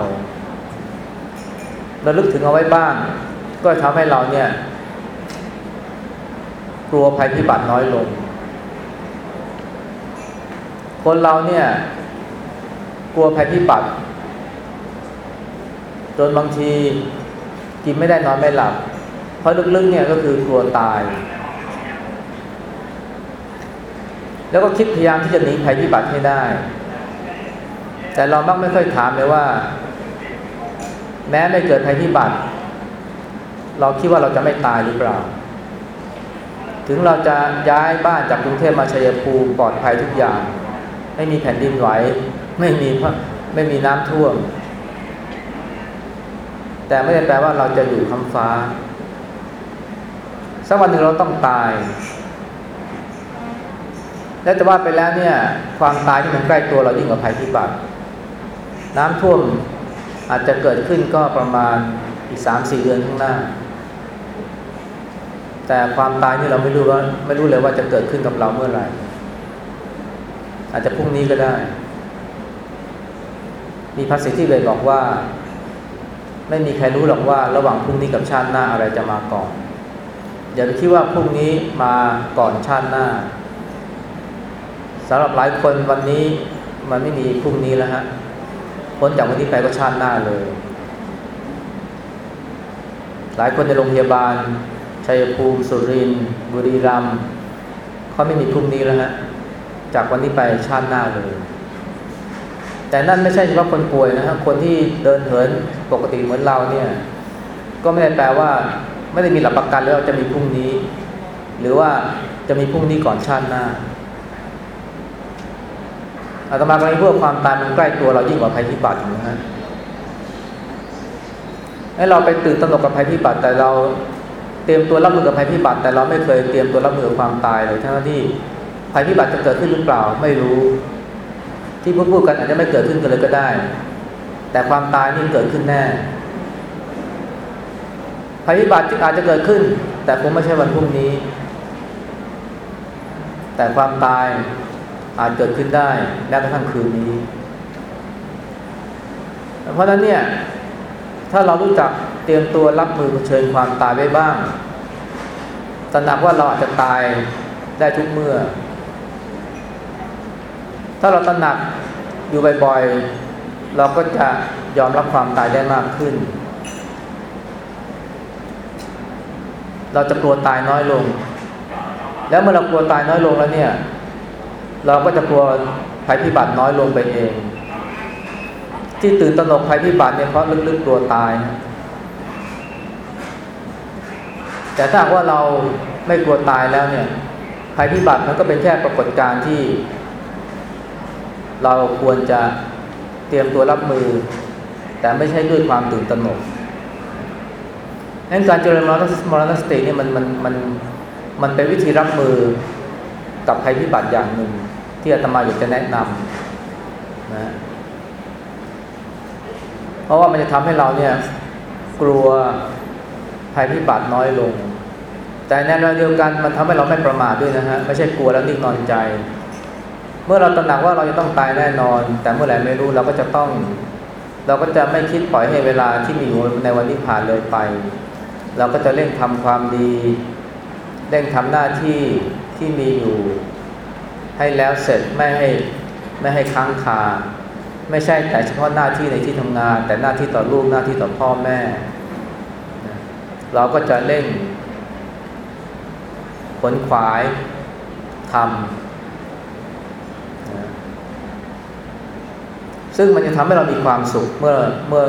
เราลึกถึงเอาไว้บ้าง ก็ทำให้เราเนี่ย กลัวภัยพิบัติน้อยลง คนเราเนี่ย กลัวภัยพิบัติ จนบางทีกินไม่ได้นอนไม่หลับ เพราะลึกๆเนี่ยก็คือกลัวตาย แล้วก็คิดพยายามที่จะหนีภัยพิบัติให้ได้ แต่เรามักไม่ค่อยถามเลยว่า แม้ไม่เกิดภัยพิบัติ เราคิดว่าเราจะไม่ตายหรือเปล่า ถึงเราจะย้ายบ้านจากกรุงเทพมาชัยภูมิปลอดภัยทุกอย่าง ไม่มีแผ่นดินไหวไม่มีไม่มีน้ำท่วม แต่ไม่ได้แปลว่าเราจะอยู่คำฟ้าสักวันหนึ่งเราต้องตาย และจะว่าไปแล้วเนี่ย ความตายที่มันใกล้ตัวเรายิ่งกว่าภัยพิบัติ น้ำท่วมอาจจะเกิดขึ้นก็ประมาณอีกสามสี่เดือนข้างหน้า แต่ความตายนี่เราไม่รู้ว่าไม่รู้เลยว่าจะเกิดขึ้นกับเราเมื่อไหร่ อาจจะพรุ่งนี้ก็ได้ มีภาษิตที่เลยบอกว่า ไม่มีใครรู้หรอกว่าระหว่างพรุ่งนี้กับชาติหน้าอะไรจะมาก่อน อย่าไปคิดว่าพรุ่งนี้มาก่อนชาติหน้าสำหรับหลายคนวันนี้มันไม่มีพรุ่งนี้แล้วฮะพ้นจากวันนี้ไปก็ชาติหน้าเลย หลายคนในโรงพยาบาล ชัยภูมิสุรินทร์บุรีรัมย์เขาไม่มีพรุ่งนี้แล้วฮะจากวันนี้ไปชาติหน้าเลย แต่นั่นไม่ใช่เฉพาะคนป่วยนะฮะคนที่เดินเหินปกติเหมือนเราเนี่ย ก็ไม่ได้แปลว่า ไม่ได้มีหลักประกันแล้วจะมีพรุ่งนี้ หรือว่าจะมีพรุ่งนี้ก่อนชาติหน้าอาตมากำลังพูดความตายมันใกล้ตัวเรายิ่งกว่าภัยพิบัตินะฮะให้เราไปตื่นตระหนกกับภัยพิบัติแต่เรา เตรียมตัวรับมือกับภัยพิบัติแต่เราไม่เคยเตรียมตัวรับมือกับความตายเลยทั้งที่ภัยพิบัติจะเกิดขึ้นหรือเปล่าไม่รู้ ที่พูดพูดกันอาจจะไม่เกิดขึ้นกันเลยก็ได้ แต่ความตายนี่เกิดขึ้นแน่ภัยพิบัติอาจจะเกิดขึ้น แต่คงไม่ใช่วันพรุ่งนี้ แต่ความตายอาจเกิดขึ้นได้แม้กระทั่งคืนนี้ เพราะฉะนั้นเนี่ย ถ้าเรารู้จัก เตรียมตัวรับมือเผชิญความตายไว้บ้าง ตระหนักว่าเราอาจจะตายได้ทุกเมื่อ ถ้าเราตระหนักอยู่บ่อยๆ เราก็จะยอมรับความตายได้มากขึ้น เราจะกลัวตายน้อยลง แล้วเมื่อเรากลัวตายน้อยลงแล้วเนี่ย เราก็จะกลัวภัยพิบัติน้อยลงไปเอง ที่ตื่นตระหนกภัยพิบัติเนี่ยเพราะลึกๆกลัวตายนะ แต่ถ้าว่าเราไม่กลัวตายแล้วเนี่ยภัยพิบัติมันก็เป็นแค่ปรากฏการณ์ที่ เราควรจะเตรียมตัวรับมือ แต่ไม่ใช่ด้วยความตื่นตระหนกนั้นการเจริญมรณสติเนี่ยมันมันมันมันเป็นวิธีรับมือกับภัยพิบัติอย่างหนึ่ง ที่อาตมาอยากจะแนะนำนะเพราะว่ามันจะทำให้เราเนี่ยกลัวภัยพิบัติน้อยลง แต่ในเวลาเดียวกันมันทำให้เราไม่ประมาทด้วยนะฮะไม่ใช่กลัวแล้วนิ่งนอนใจ เมื่อเราตระหนักว่าเราจะต้องตายแน่นอน แต่เมื่อไหร่ไม่รู้เราก็จะต้อง เราก็จะไม่คิดปล่อยให้เวลาที่มีอยู่ในวันนี้ผ่านเลยไป เราก็จะเร่งทำความดีเร่งทำหน้าที่ที่มีอยู่ ให้แล้วเสร็จไม่ให้ไม่ให้ค้างคาไม่ใช่แต่เฉพาะหน้าที่ในที่ทำงาน แต่หน้าที่ต่อลูกหน้าที่ต่อพ่อแม่ เราก็จะเร่ง นขวายทำซึ่งมันจะทำให้เรามีความสุขเมื่อเมื่อ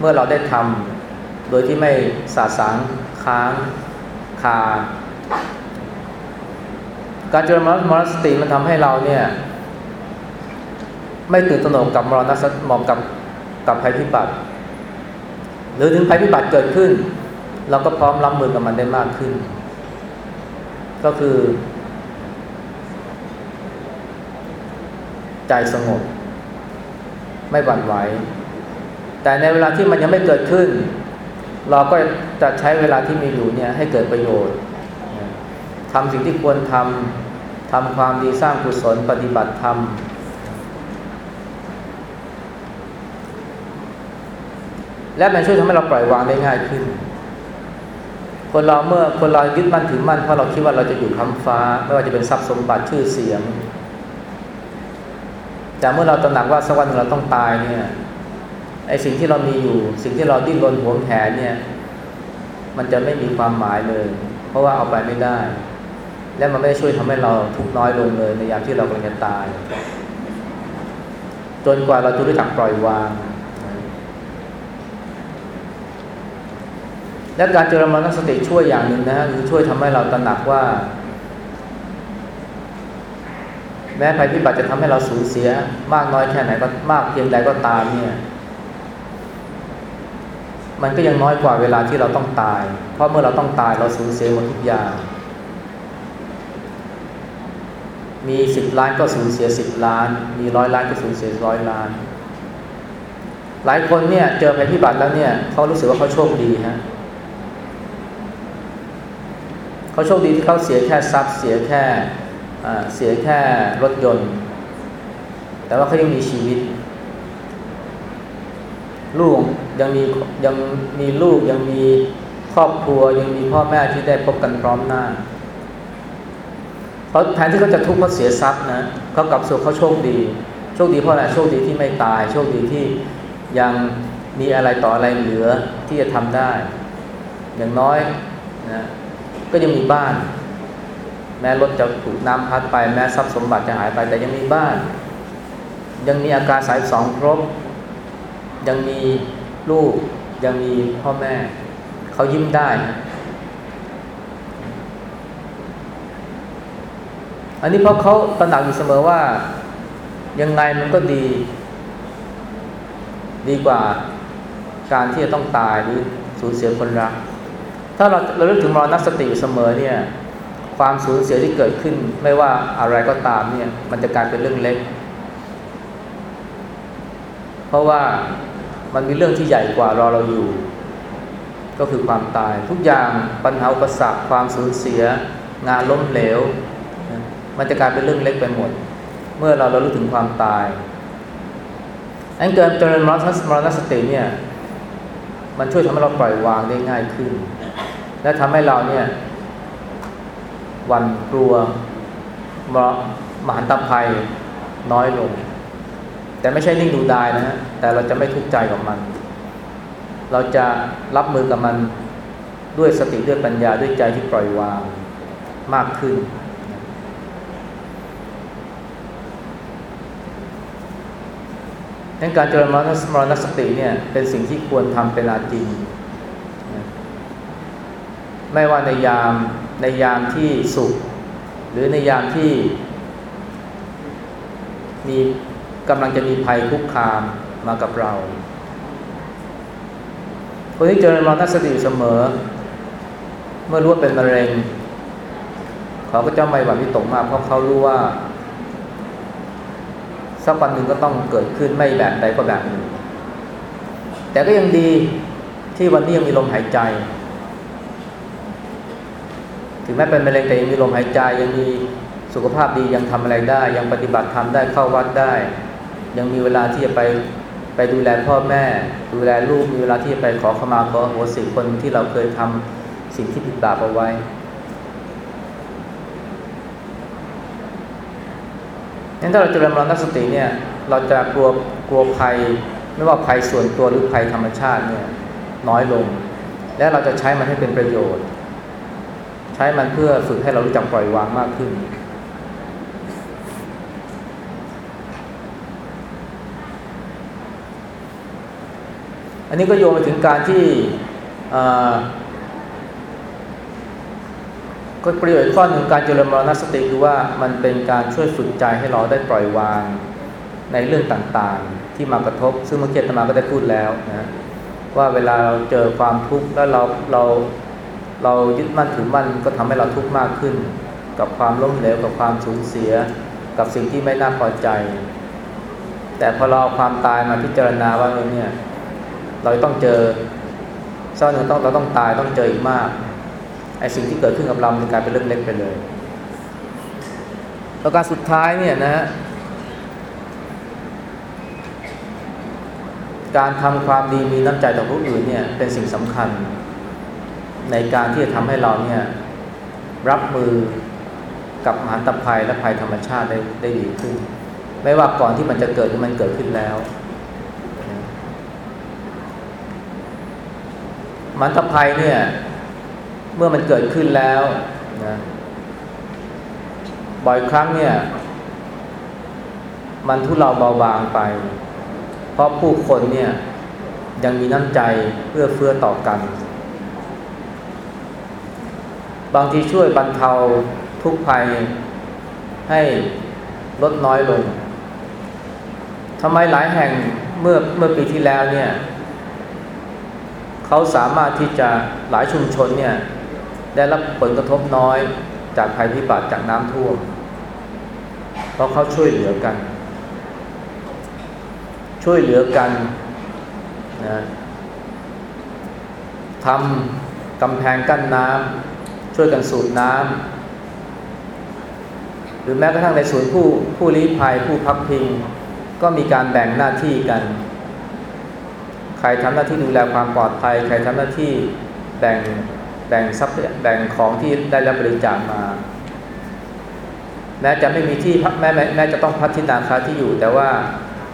เมื่อเราได้ทำโดยที่ไม่สาสางค้างคา การเจริญมรสติมันทำให้เราเนี่ยไม่ตื่นตระหนกกับมรณะมองกับกับภัยพิบัติ หรือถึงภัยพิบัติเกิดขึ้น เราก็พร้อมรับมือกับมันได้มากขึ้น ก็คือ ใจสงบ ไม่หวั่นไหว แต่ในเวลาที่มันยังไม่เกิดขึ้น เราก็จะใช้เวลาที่มีอยู่เนี่ยให้เกิดประโยชน์ทำสิ่งที่ควรทำทำความดีสร้างกุศลปฏิบัติธรรมและมันช่วยทำให้เราปล่อยวางได้ง่ายขึ้น คนเราเมื่อคนเรายึดมั่นถือมั่นเพราะเราคิดว่าเราจะอยู่ค้ำฟ้า ไม่ว่าจะเป็นทรัพย์สมบัติชื่อเสียง แต่เมื่อเราตระหนักว่าสักวันเราต้องตายเนี่ยไอสิ่งที่เรามีอยู่ สิ่งที่เราดิ้นรนหวงแหนเนี่ย มันจะไม่มีความหมายเลย เพราะว่าเอาไปไม่ได้ และมันไม่ได้ช่วยทำให้เราทุกน้อยลงเลยในยามที่เรากำลังจะตาย จนกว่าเราจะรู้จักปล่อยวาง และการเจริญมรณสติช่วยอย่างหนึ่งนะฮะคือช่วยทำให้เราตระหนักว่า แม้ภัยพิบัติจะทำให้เราสูญเสีย มากน้อยแค่ไหนก็มากเพียงใดก็ตามเนี่ย มันก็ยังน้อยกว่าเวลาที่เราต้องตาย เพราะเมื่อเราต้องตายเราสูญเสียหมดทุกอย่าง มีสิบล้านก็สูญเสียสิบล้าน มีร้อยล้านก็สูญเสียร้อยล้าน หลายคนเนี่ยเจอภัยพิบัติแล้วเนี่ยเขารู้สึกว่าเขาโชคดีฮะเขาโชคดีที่เขาเสียแค่ทรัพย์เสียแค่เสียแค่รถยนต์ แต่ว่าเขายังมีชีวิต ลูกยังมียังมีลูกยังมีครอบครัวยังมีพ่อแม่ที่ได้พบกันพร้อมหน้าเขาแทนที่เขาจะทุกข์เพราะเสียทรัพย์นะเขากลับสู่เขาโชคดี โชคดีเพราะอะไรโชคดีที่ไม่ตาย โชคดีที่ยังมีอะไรต่ออะไรเหลือที่จะทำได้ อย่างน้อยนะ ก็ยังมีบ้าน แม้รถจะถูกน้ำพัดไป แม้ทรัพย์สมบัติจะหายไปแต่ยังมีบ้าน ยังมีอาการสายสองครบ ยังมีลูก ยังมีพ่อแม่ เขายิ้มได้ อันนี้เพราะเขาตระหนักอยู่เสมอว่า ยังไงมันก็ดี ดีกว่าการที่จะต้องตายหรือสูญเสียคนรัก ถ้าเราเราเลือกถึงมรณสติอยู่เสมอเนี่ยความสูญเสียที่เกิดขึ้น ไม่ว่าอะไรก็ตามเนี่ยมันจะกลายเป็นเรื่องเล็ก เพราะว่ามันมีเรื่องที่ใหญ่กว่ารอเราอยู่ ก็คือความตาย ทุกอย่างปัญหาอุปสรรคความสูญเสีย งานล้มเหลว มันจะกลายเป็นเรื่องเล็กไปหมด เมื่อเราเรารู้ถึงความตายอันเกินเจริญมรณสติเนี่ยมันช่วยทำให้เราปล่อยวางได้ง่ายขึ้น และทำให้เราเนี่ยหวันกลัวมรมหันตภัยน้อยลง แต่ไม่ใช่นิ่งดูดายนะฮะแต่เราจะไม่ทุกข์ใจกับมัน เราจะรับมือกับมันด้วยสติด้วยปัญญาด้วยใจที่ปล่อยวางมากขึ้นดังการเจริญมรณมรณสติเนี่ยเป็นสิ่งที่ควรทำเป็นอาจริงน ไม่ว่าในยามในยามที่สุข หรือในยามที่ มีกำลังจะมีภัยคุกคามมากับเรา คนที่เจริญมรณสติอยู่เสมอ เมื่อรู้ว่าเป็นมะเร็ง เขาก็จะไม่หวั่นวิตกมากเพราะเขารู้ว่า สักวันหนึ่งก็ต้องเกิดขึ้นไม่แบบใดก็แบบหนึ่งแต่ก็ยังดีที่วันนี้ยังมีลมหายใจ ถึงแม้เป็นมะเร็งแต่ยังมีลมหายใจยังมีสุขภาพดียังทำอะไรได้ ยังปฏิบัติธรรมได้เข้าวัดได้ ยังมีเวลาที่จะไปไปดูแลพ่อแม่ ดูแลลูกมีเวลาที่จะไปขอขมาขอโหสิคนที่เราเคยทำสิ่งที่ผิดบาปเอาไว้ งั้นถ้าเราเจริญมรณสติเนี่ย เราจะกลัวกลัวภัย ไม่ว่าภัยส่วนตัวหรือภัยธรรมชาติเนี่ยน้อยลง และเราจะใช้มันให้เป็นประโยชน์ ช้มันเพื่อฝึกให้เรารู้จักปล่อยวางมากขึ้น อันนี้ก็โยงไปถึงการที่ก็ประโยชน์ข้อหนึ่งการเจริญมรณสติคือว่ามันเป็นการช่วยฝึกใจให้เราได้ปล่อยวางในเรื่องต่างๆ ที่มากระทบ ซึ่งเมื่อกี้ตมาก็ได้พูดแล้วนะว่าเวลาเราเจอความทุกข์แล้วเราเรา เรายึดมั่นถือมั่นก็ทำให้เราทุกข์มากขึ้น กับความล้มเหลวกับความสูญเสีย กับสิ่งที่ไม่น่าพอใจ แต่พอเราเอความตายมาพิจารณาว่าเนี่ยเราต้องเจอซ่อนหนึ่งต้องเราต้องตายต้องเจออีกมากไอ้สิ่งที่เกิดขึ้นกับเรามันกลายเป็นเรื่องเล็กไปเลยประการสุดท้ายเนี่ยนะฮะการทำความดีมีน้ำใจต่อผู้อื่นเนี่ยเป็นสิ่งสำคัญ ในการที่จะทำให้เราเนี่ยรับมือกับมหันตภัยและภัยธรรมชาติได้ได้ดีขึ้น ไม่ว่าก่อนที่มันจะเกิดหรือมันเกิดขึ้นแล้วมันตภัยเนี่ยเมื่อมันเกิดขึ้นแล้วนะบ่อยครั้งเนี่ย มันทุเลาเบาบางไป เพราะผู้คนเนี่ยยังมีน้ำใจเพื่อเฟื้อต่อกัน บางทีช่วยบรรเทาทุกภัยให้ลดน้อยลงทำไมหลายแห่งเมื่อเมื่อปีที่แล้วเนี่ยเขาสามารถที่จะหลายชุมชนเนี่ยได้รับผลกระทบน้อยจากภัยพิบัติจากน้ำท่วม เพราะเขาช่วยเหลือกัน ช่วยเหลือกันนะทำกำแพงกั้นน้ำ ช่วยกันสูบน้ำหรือแม้กระทั่งในศูนย์ผู้ผู้ลี้ภัยผู้พักพิง ก็มีการแบ่งหน้าที่กัน ใครทำหน้าที่ดูแลความปลอดภัย ใครทำหน้าที่แบ่งแบ่งทรัพย์แบ่งของที่ได้รับบริจาคมา แม้จะไม่มีที่พักแม้แม้จะต้องพักที่นาคาที่อยู่ แต่ว่า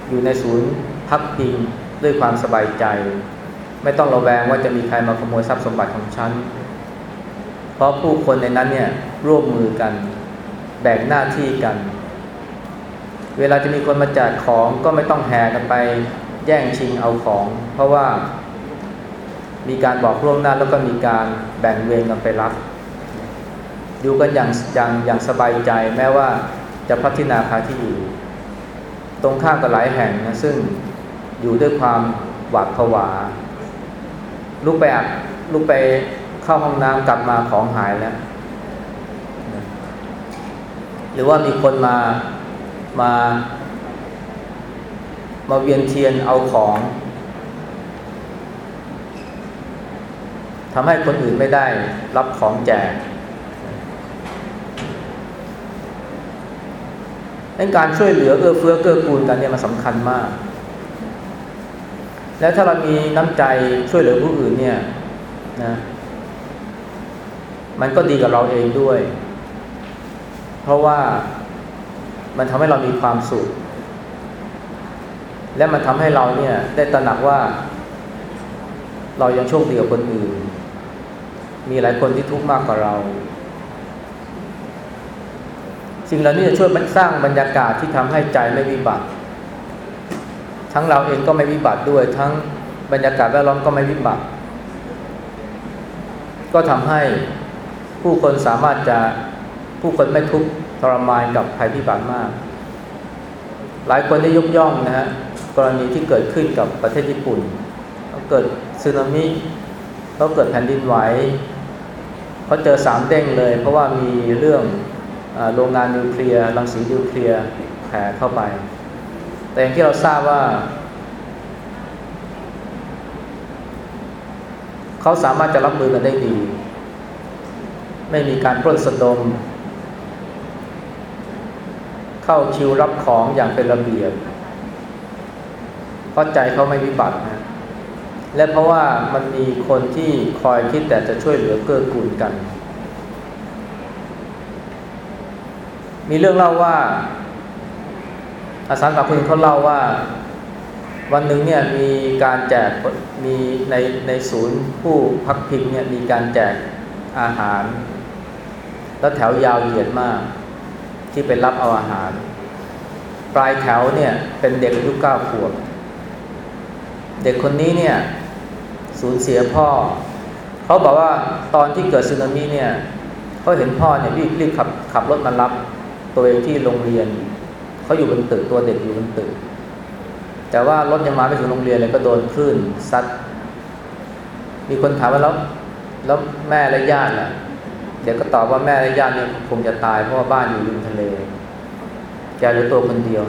อยู่ในศูนย์พักพิงด้วยความสบายใจ ไม่ต้องระแวงว่าจะมีใครมาขโมยทรัพย์สมบัติของฉัน เพราะผู้คนในนั้นเนี่ยร่วมมือกัน แบ่งหน้าที่กัน เวลาจะมีคนมาแจกของก็ไม่ต้องแห่กันไปแย่งชิงเอาของ เพราะว่ามีการบอกล่วงหน้าแล้วก็มีการแบ่งเวรกันไปรับอยู่กันอย่างอย่างอย่างสบายใจแม้ว่าจะพัฒนาคาที่อยู่ ตรงข้ามกับหลายแห่งนะซึ่งอยู่ด้วยความหวาดผวาลุกไปอัดลุกไป เข้าห้องน้ำกลับมาของหายแล้ว หรือว่ามีคนมามา มาเวียนเทียนเอาของทำให้คนอื่นไม่ได้รับของแจกในการช่วยเหลือเอื้อเฟื้อเกื้อกูลกันเนี่ยมันสำคัญมาก แล้วถ้าเรามีน้ำใจช่วยเหลือผู้อื่นเนี่ยนะ มันก็ดีกับเราเองด้วย เพราะว่ามันทำให้เรามีความสุข และมันทำให้เราเนี่ยได้ตระหนักว่า เรายังโชคดีกว่าคนอื่น มีหลายคนที่ทุกข์มากกว่าเรา สิ่งเหล่านี้จะช่วยสร้างบรรยากาศที่ทำให้ใจไม่วิบัติ ทั้งเราเองก็ไม่วิบัติด้วย ทั้งบรรยากาศแวดล้อมก็ไม่วิบัติ ก็ทำให้ ผู้คนสามารถจะผู้คนไม่ทุกข์ทรมานกับภัยพิบัติมาก หลายคนได้ยกย่องนะฮะกรณีที่เกิดขึ้นกับประเทศญี่ปุ่นเขาเกิดสึนามิเขาเกิดแผ่นดินไหวเขาเจอสามเด้งเลย เพราะว่ามีเรื่องโรงงานนิวเคลียร์รังสีนิวเคลียร์แผ่เข้าไป แต่อย่างที่เราทราบว่า เขาสามารถจะรับมือกันได้ดี ไม่มีการปล้นสะดม เข้าคิวรับของอย่างเป็นระเบียบ เพราะใจเขาไม่วิบัตินะและเพราะว่ามันมีคนที่คอยคิดแต่จะช่วยเหลือเกื้อกูลกัน มีเรื่องเล่าว่า อาสาสมัครคนเขาเล่าว่า วันหนึ่งเนี่ยมีการแจกมีในในศูนย์ผู้พักพิงเนี่ยมีการแจกอาหาร แล้วแถวยาวเหยียดมาก ที่ไปรับเอาอาหาร ปลายแถวเนี่ย เป็นเด็กอายุเก้าขวบ เด็กคนนี้เนี่ยสูญเสียพ่อ เขาบอกว่าตอนที่เกิดสึนามิเนี่ยเขาเห็นพ่อเนี่ยรีบรีบขับขับรถมารับตัวเองที่โรงเรียน เขาอยู่บนตึกตัวเด็กอยู่บนตึก แต่ว่ารถยังมาไม่ถึงโรงเรียนเลยก็โดนคลื่นซัด มีคนถามว่าแล้วแล้วแม่และญาติล่ะ เด็กก็ตอบว่าแม่และญาติเนี่ยคงจะตายเพราะว่าบ้านอยู่ริมทะเล แกเหลือตัวคนเดียว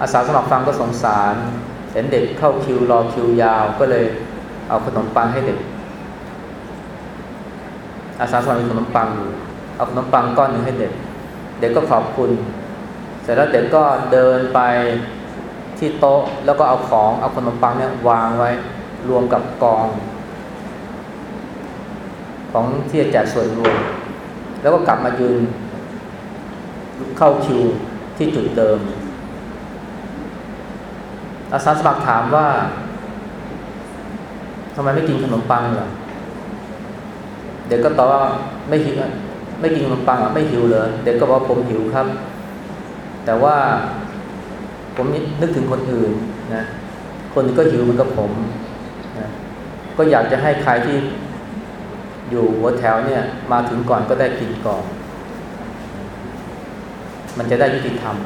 อาสาสมัครฟังก็สงสาร เห็นเด็กเข้าคิวรอคิวยาวก็เลยเอาขนมปังให้เด็ก อาสาสมัครมีขนมปังอยู่เอาขนมปังก้อนหนึ่งให้เด็ก เด็กก็ขอบคุณ เสร็จแล้วเด็กก็เดินไปที่โต๊ะแล้วก็เอาของเอาขนมปังเนี่ยวางไว้ รวมกับกอง ของที่จะแจกส่วนรวม แล้วก็กลับมายืนเข้าคิวที่จุดเดิม อาสาสมัครถามว่าทำไมไม่กินขนมปังล่ะเด็กก็ตอบว่าไม่หิวไม่กินขนมปังอะไม่หิวเลยเด็กก็บอกผมหิวครับ แต่ว่าผมนึกถึงคนอื่นนะคนก็หิวเหมือนกับผมนะก็อยากจะให้ใครที่ อยู่หัวแถวเนี่ย มาถึงก่อนก็ได้กินก่อน มันจะได้ยุติธรรม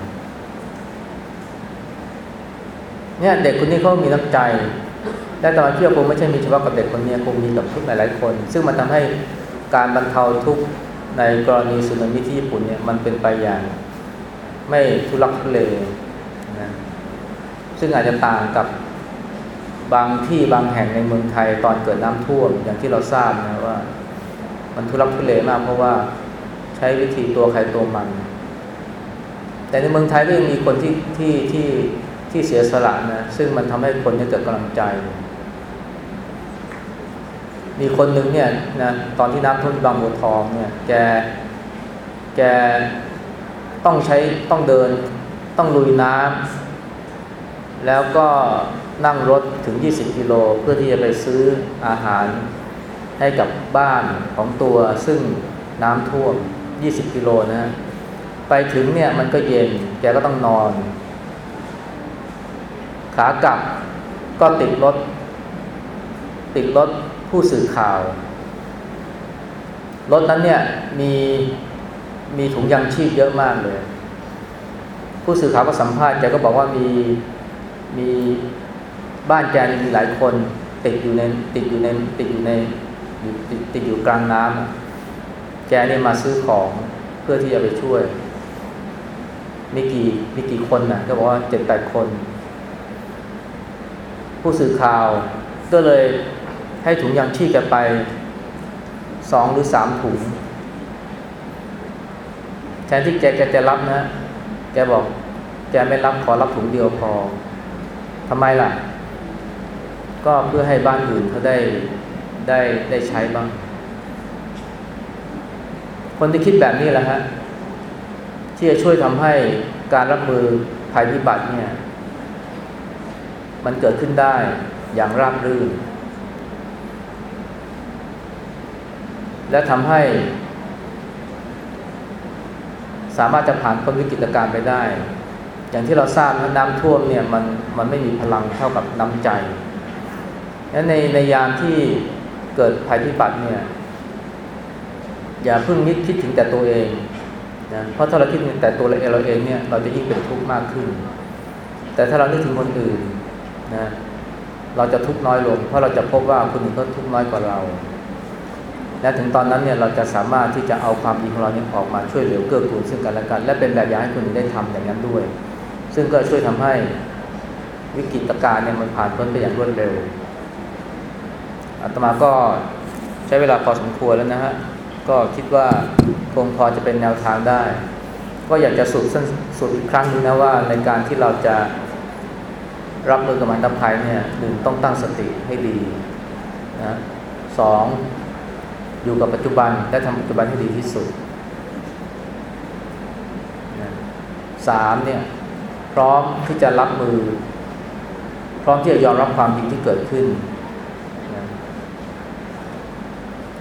เนี่ยเด็กคนนี้เขามีน้ำใจ และตอนเที่ยวคงไม่ใช่มีเฉพาะกับเด็กคนนี้คงมีกับทุกหลายๆคน ซึ่งมันทำให้การบรรเทาทุกข์ในกรณีสึนามิที่ญี่ปุ่นเนี่ยมันเป็นไปอย่าง ไม่ทุลักทุเลนะซึ่งอาจจะต่างกับ บางที่บางแห่งในเมืองไทยตอนเกิดน้ำท่วมอย่างที่เราทราบนะว่า มันทุลักทุเลมากเพราะว่าใช้วิธีตัวใครตัวมัน แต่ในเมืองไทยก็ยังมีคนที่ที่ที่ที่เสียสละนะซึ่งมันทำให้คนเกิดกำลังใจ มีคนหนึ่งเนี่ยนะตอนที่น้ำท่วมบางบัวทองเนี่ยแกแกต้องใช้ต้องเดินต้องลุยน้ำแล้วก็ นั่งรถถึง 20 กิโลเพื่อที่จะไปซื้ออาหารให้กับบ้านของตัวซึ่งน้ำท่วม 20 กิโลนะ ไปถึงเนี่ยมันก็เย็น แกก็ต้องนอน ขากลับก็ติดรถ ติดรถผู้สื่อข่าว รถนั้นเนี่ยมีมีถุงยางชีพเยอะมากเลย ผู้สื่อข่าวก็สัมภาษณ์แกก็บอกว่ามีมี บ้านแกมีหลายคนติดอยู่ในติดอยู่ในติดอยู่ในติดติดอยู่กลางน้ำแกเนี่ยมาซื้อของเพื่อที่จะไปช่วย มีกี่มีกี่คนนะก็บอกว่าเจ็ดแปดคน ผู้สื่อข่าวก็เลยให้ถุงยางชีพแกไปสองหรือสามถุงแทนที่แกแกจะรับนะ แกบอก แกไม่รับขอรับถุงเดียวพอทำไมล่ะ ก็เพื่อให้บ้านอื่นเขาได้ได้ได้ใช้บ้าง คนที่คิดแบบนี้แหละฮะที่จะช่วยทำให้การรับมือภัยพิบัติเนี่ย มันเกิดขึ้นได้อย่างราบรื่น และทำให้ สามารถจะผ่านพ้นวิกฤตการณ์ไปได้ อย่างที่เราทราบน้ำท่วมเนี่ยมันมันไม่มีพลังเท่ากับน้ำใจ และในในยามที่เกิดภัยพิบัติเนี่ย อย่าเพิ่งนิดคิดถึงแต่ตัวเองนะเพราะถ้าเราคิดถึงแต่ตัวเราเองเนี่ยเราจะยิ่งเป็นทุกข์มากขึ้น แต่ถ้าเรานึกถึงคนอื่นนะเราจะทุกข์น้อยลง เพราะเราจะพบว่าคนอื่นก็ทุกข์น้อยกว่าเรา และถึงตอนนั้นเนี่ยเราจะสามารถที่จะเอาความดีของเราเนี่ยออกมาช่วยเหลือเกื้อกูลซึ่งกันและกัน และเป็นแบบอย่างให้คนอื่นได้ทำอย่างนั้นด้วย ซึ่งก็ช่วยทำให้วิกฤตการณ์เนี่ยมันผ่านพ้นไปอย่างรวดเร็ว อาตมาก็ใช้เวลาพอสมควรแล้วนะฮะ ก็คิดว่าคงพอจะเป็นแนวทางได้ ก็อยากจะสรุปสั้นสุดอีกครั้งนึงนะว่าในการที่เราจะรับมือกับมันตภัยเนี่ยหนึ่งต้องตั้งสติให้ดีนะสองอยู่กับปัจจุบันและทำปัจจุบันให้ดีที่สุดนะสามเนี่ย พร้อมที่จะรับมือ พร้อมที่จะยอมรับความจริงที่เกิดขึ้นนะ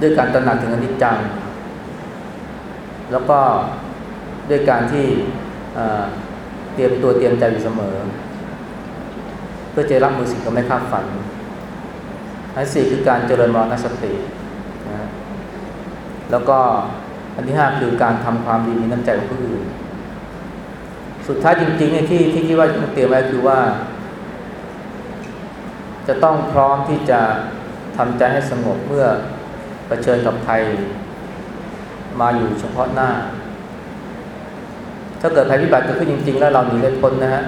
ด้วยการตระหนักถึงอนิจจัง แล้วก็ด้วยการที่เตรียมตัวเตรียมใจอยู่เสมอ เพื่อจะรับมือสิ่งที่ไม่คาดฝันอันสี่คือการเจริญมรณสตินะแล้วก็อันที่ห้าคือการทำความดีมีน้ำใจกับผู้อื่น สุดท้ายจริงๆเนี่ยที่ที่คิดว่าเตรียมไว้คือว่า จะต้องพร้อมที่จะทำใจให้สงบเมื่อ ผชิญกับภัยมาอยู่เฉพาะหน้า ถ้าเกิดภัยพิบัติเกิดขึ้นจริง ๆ แล้วเราหนีไม่พ้นนะฮะ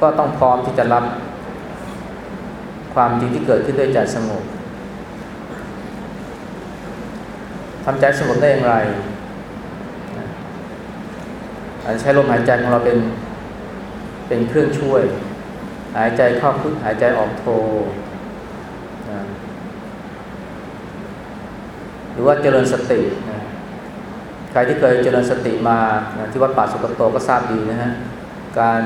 ก็ต้องพร้อมที่จะรับความจริงที่เกิดขึ้นด้วยใจสงบทำใจสงบได้อย่างไรอาจจะใช้ลมหายใจของเราเป็นเป็นเครื่องช่วย หายใจเข้าพุทหายใจออกโทนะ หรือว่าเจริญสตินะใครที่เคยเจริญสติมานะที่วัดป่าสุกโตก็ทราบดีนะฮะการ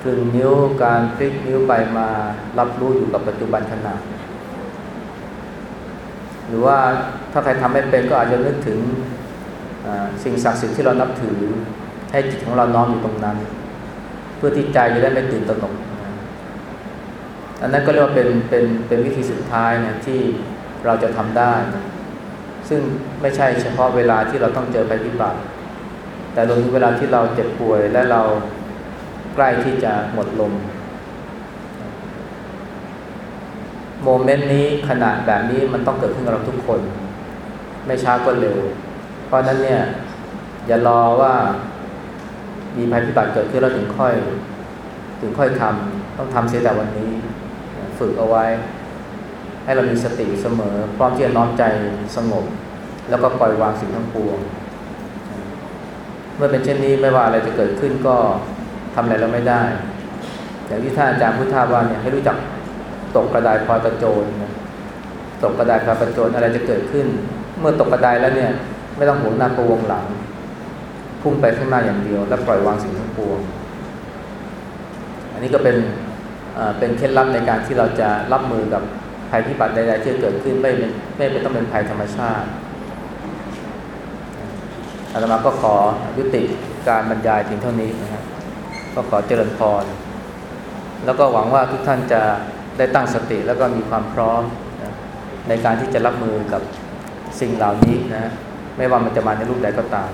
คลึงนิ้วการพลิกนิ้วไปมารับรู้อยู่กับปัจจุบันขณะหรือว่าถ้าใครทำไม่เป็นก็อาจจะนึกถึงสิ่งศักดิ์สิทธิ์ที่เรานับถือให้จิตของเราน้อมอยู่ตรงนั้น เพื่อที่ใจจะได้ไม่ตื่นตระหนกอันนั้นก็เรียกว่าเป็นเป็นเป็นวิธีสุดท้ายนะที่เราจะทำได้นะ ซึ่งไม่ใช่เฉพาะเวลาที่เราต้องเจอภัยพิบัติ แต่รวมถึงเวลาที่เราเจ็บป่วยและเราใกล้ที่จะหมดลมโมเมนต์นี้ขณะแบบนี้มันต้องเกิดขึ้นกับเราทุกคน ไม่ช้าก็เร็ว เพราะนั้นเนี่ย อย่ารอว่ามีภัยพิบัติเกิดขึ้นแล้วถึงค่อย ถึงค่อยทำต้องทำเสียแต่วันนี้ ฝึกเอาไว้ ให้เรามีสติเสมอ พร้อมที่จะน้อมใจสงบ แล้วก็ปล่อยวางสิ่งทั้งปวง เมื่อเป็นเช่นนี้ไม่ว่าอะไรจะเกิดขึ้นก็ทำอะไรเราไม่ได้อย่างที่ท่านอาจารย์พุทธาว่าเนี่ยให้รู้จักตกกระไดพลอยกระโจนนะตกกระไดพอยกระโจนอะไรจะเกิดขึ้น เมื่อตกกระไดแล้วเนี่ยไม่ต้องห่วงหน้าประวงหลัง พุ่งไปข้างหน้าอย่างเดียว แล้วปล่อยวางสิ่งทั้งปวง อันนี้ก็เป็นเป็นเคล็ดลับในการที่เราจะรับมือกับ ภัยพิบัติใดๆที่เกิดขึ้นไม่เป็นไม่เป็นต้องเป็นภัยธรรมชาติอาตมาก็ขอยุติการบรรยายเพียงเท่านี้นะครับก็ขอเจริญพร แล้วก็หวังว่าทุกท่านจะได้ตั้งสติแล้วก็มีความพร้อมนะในการที่จะรับมือกับสิ่งเหล่านี้นะไม่ว่ามันจะมาในรูปใดก็ตาม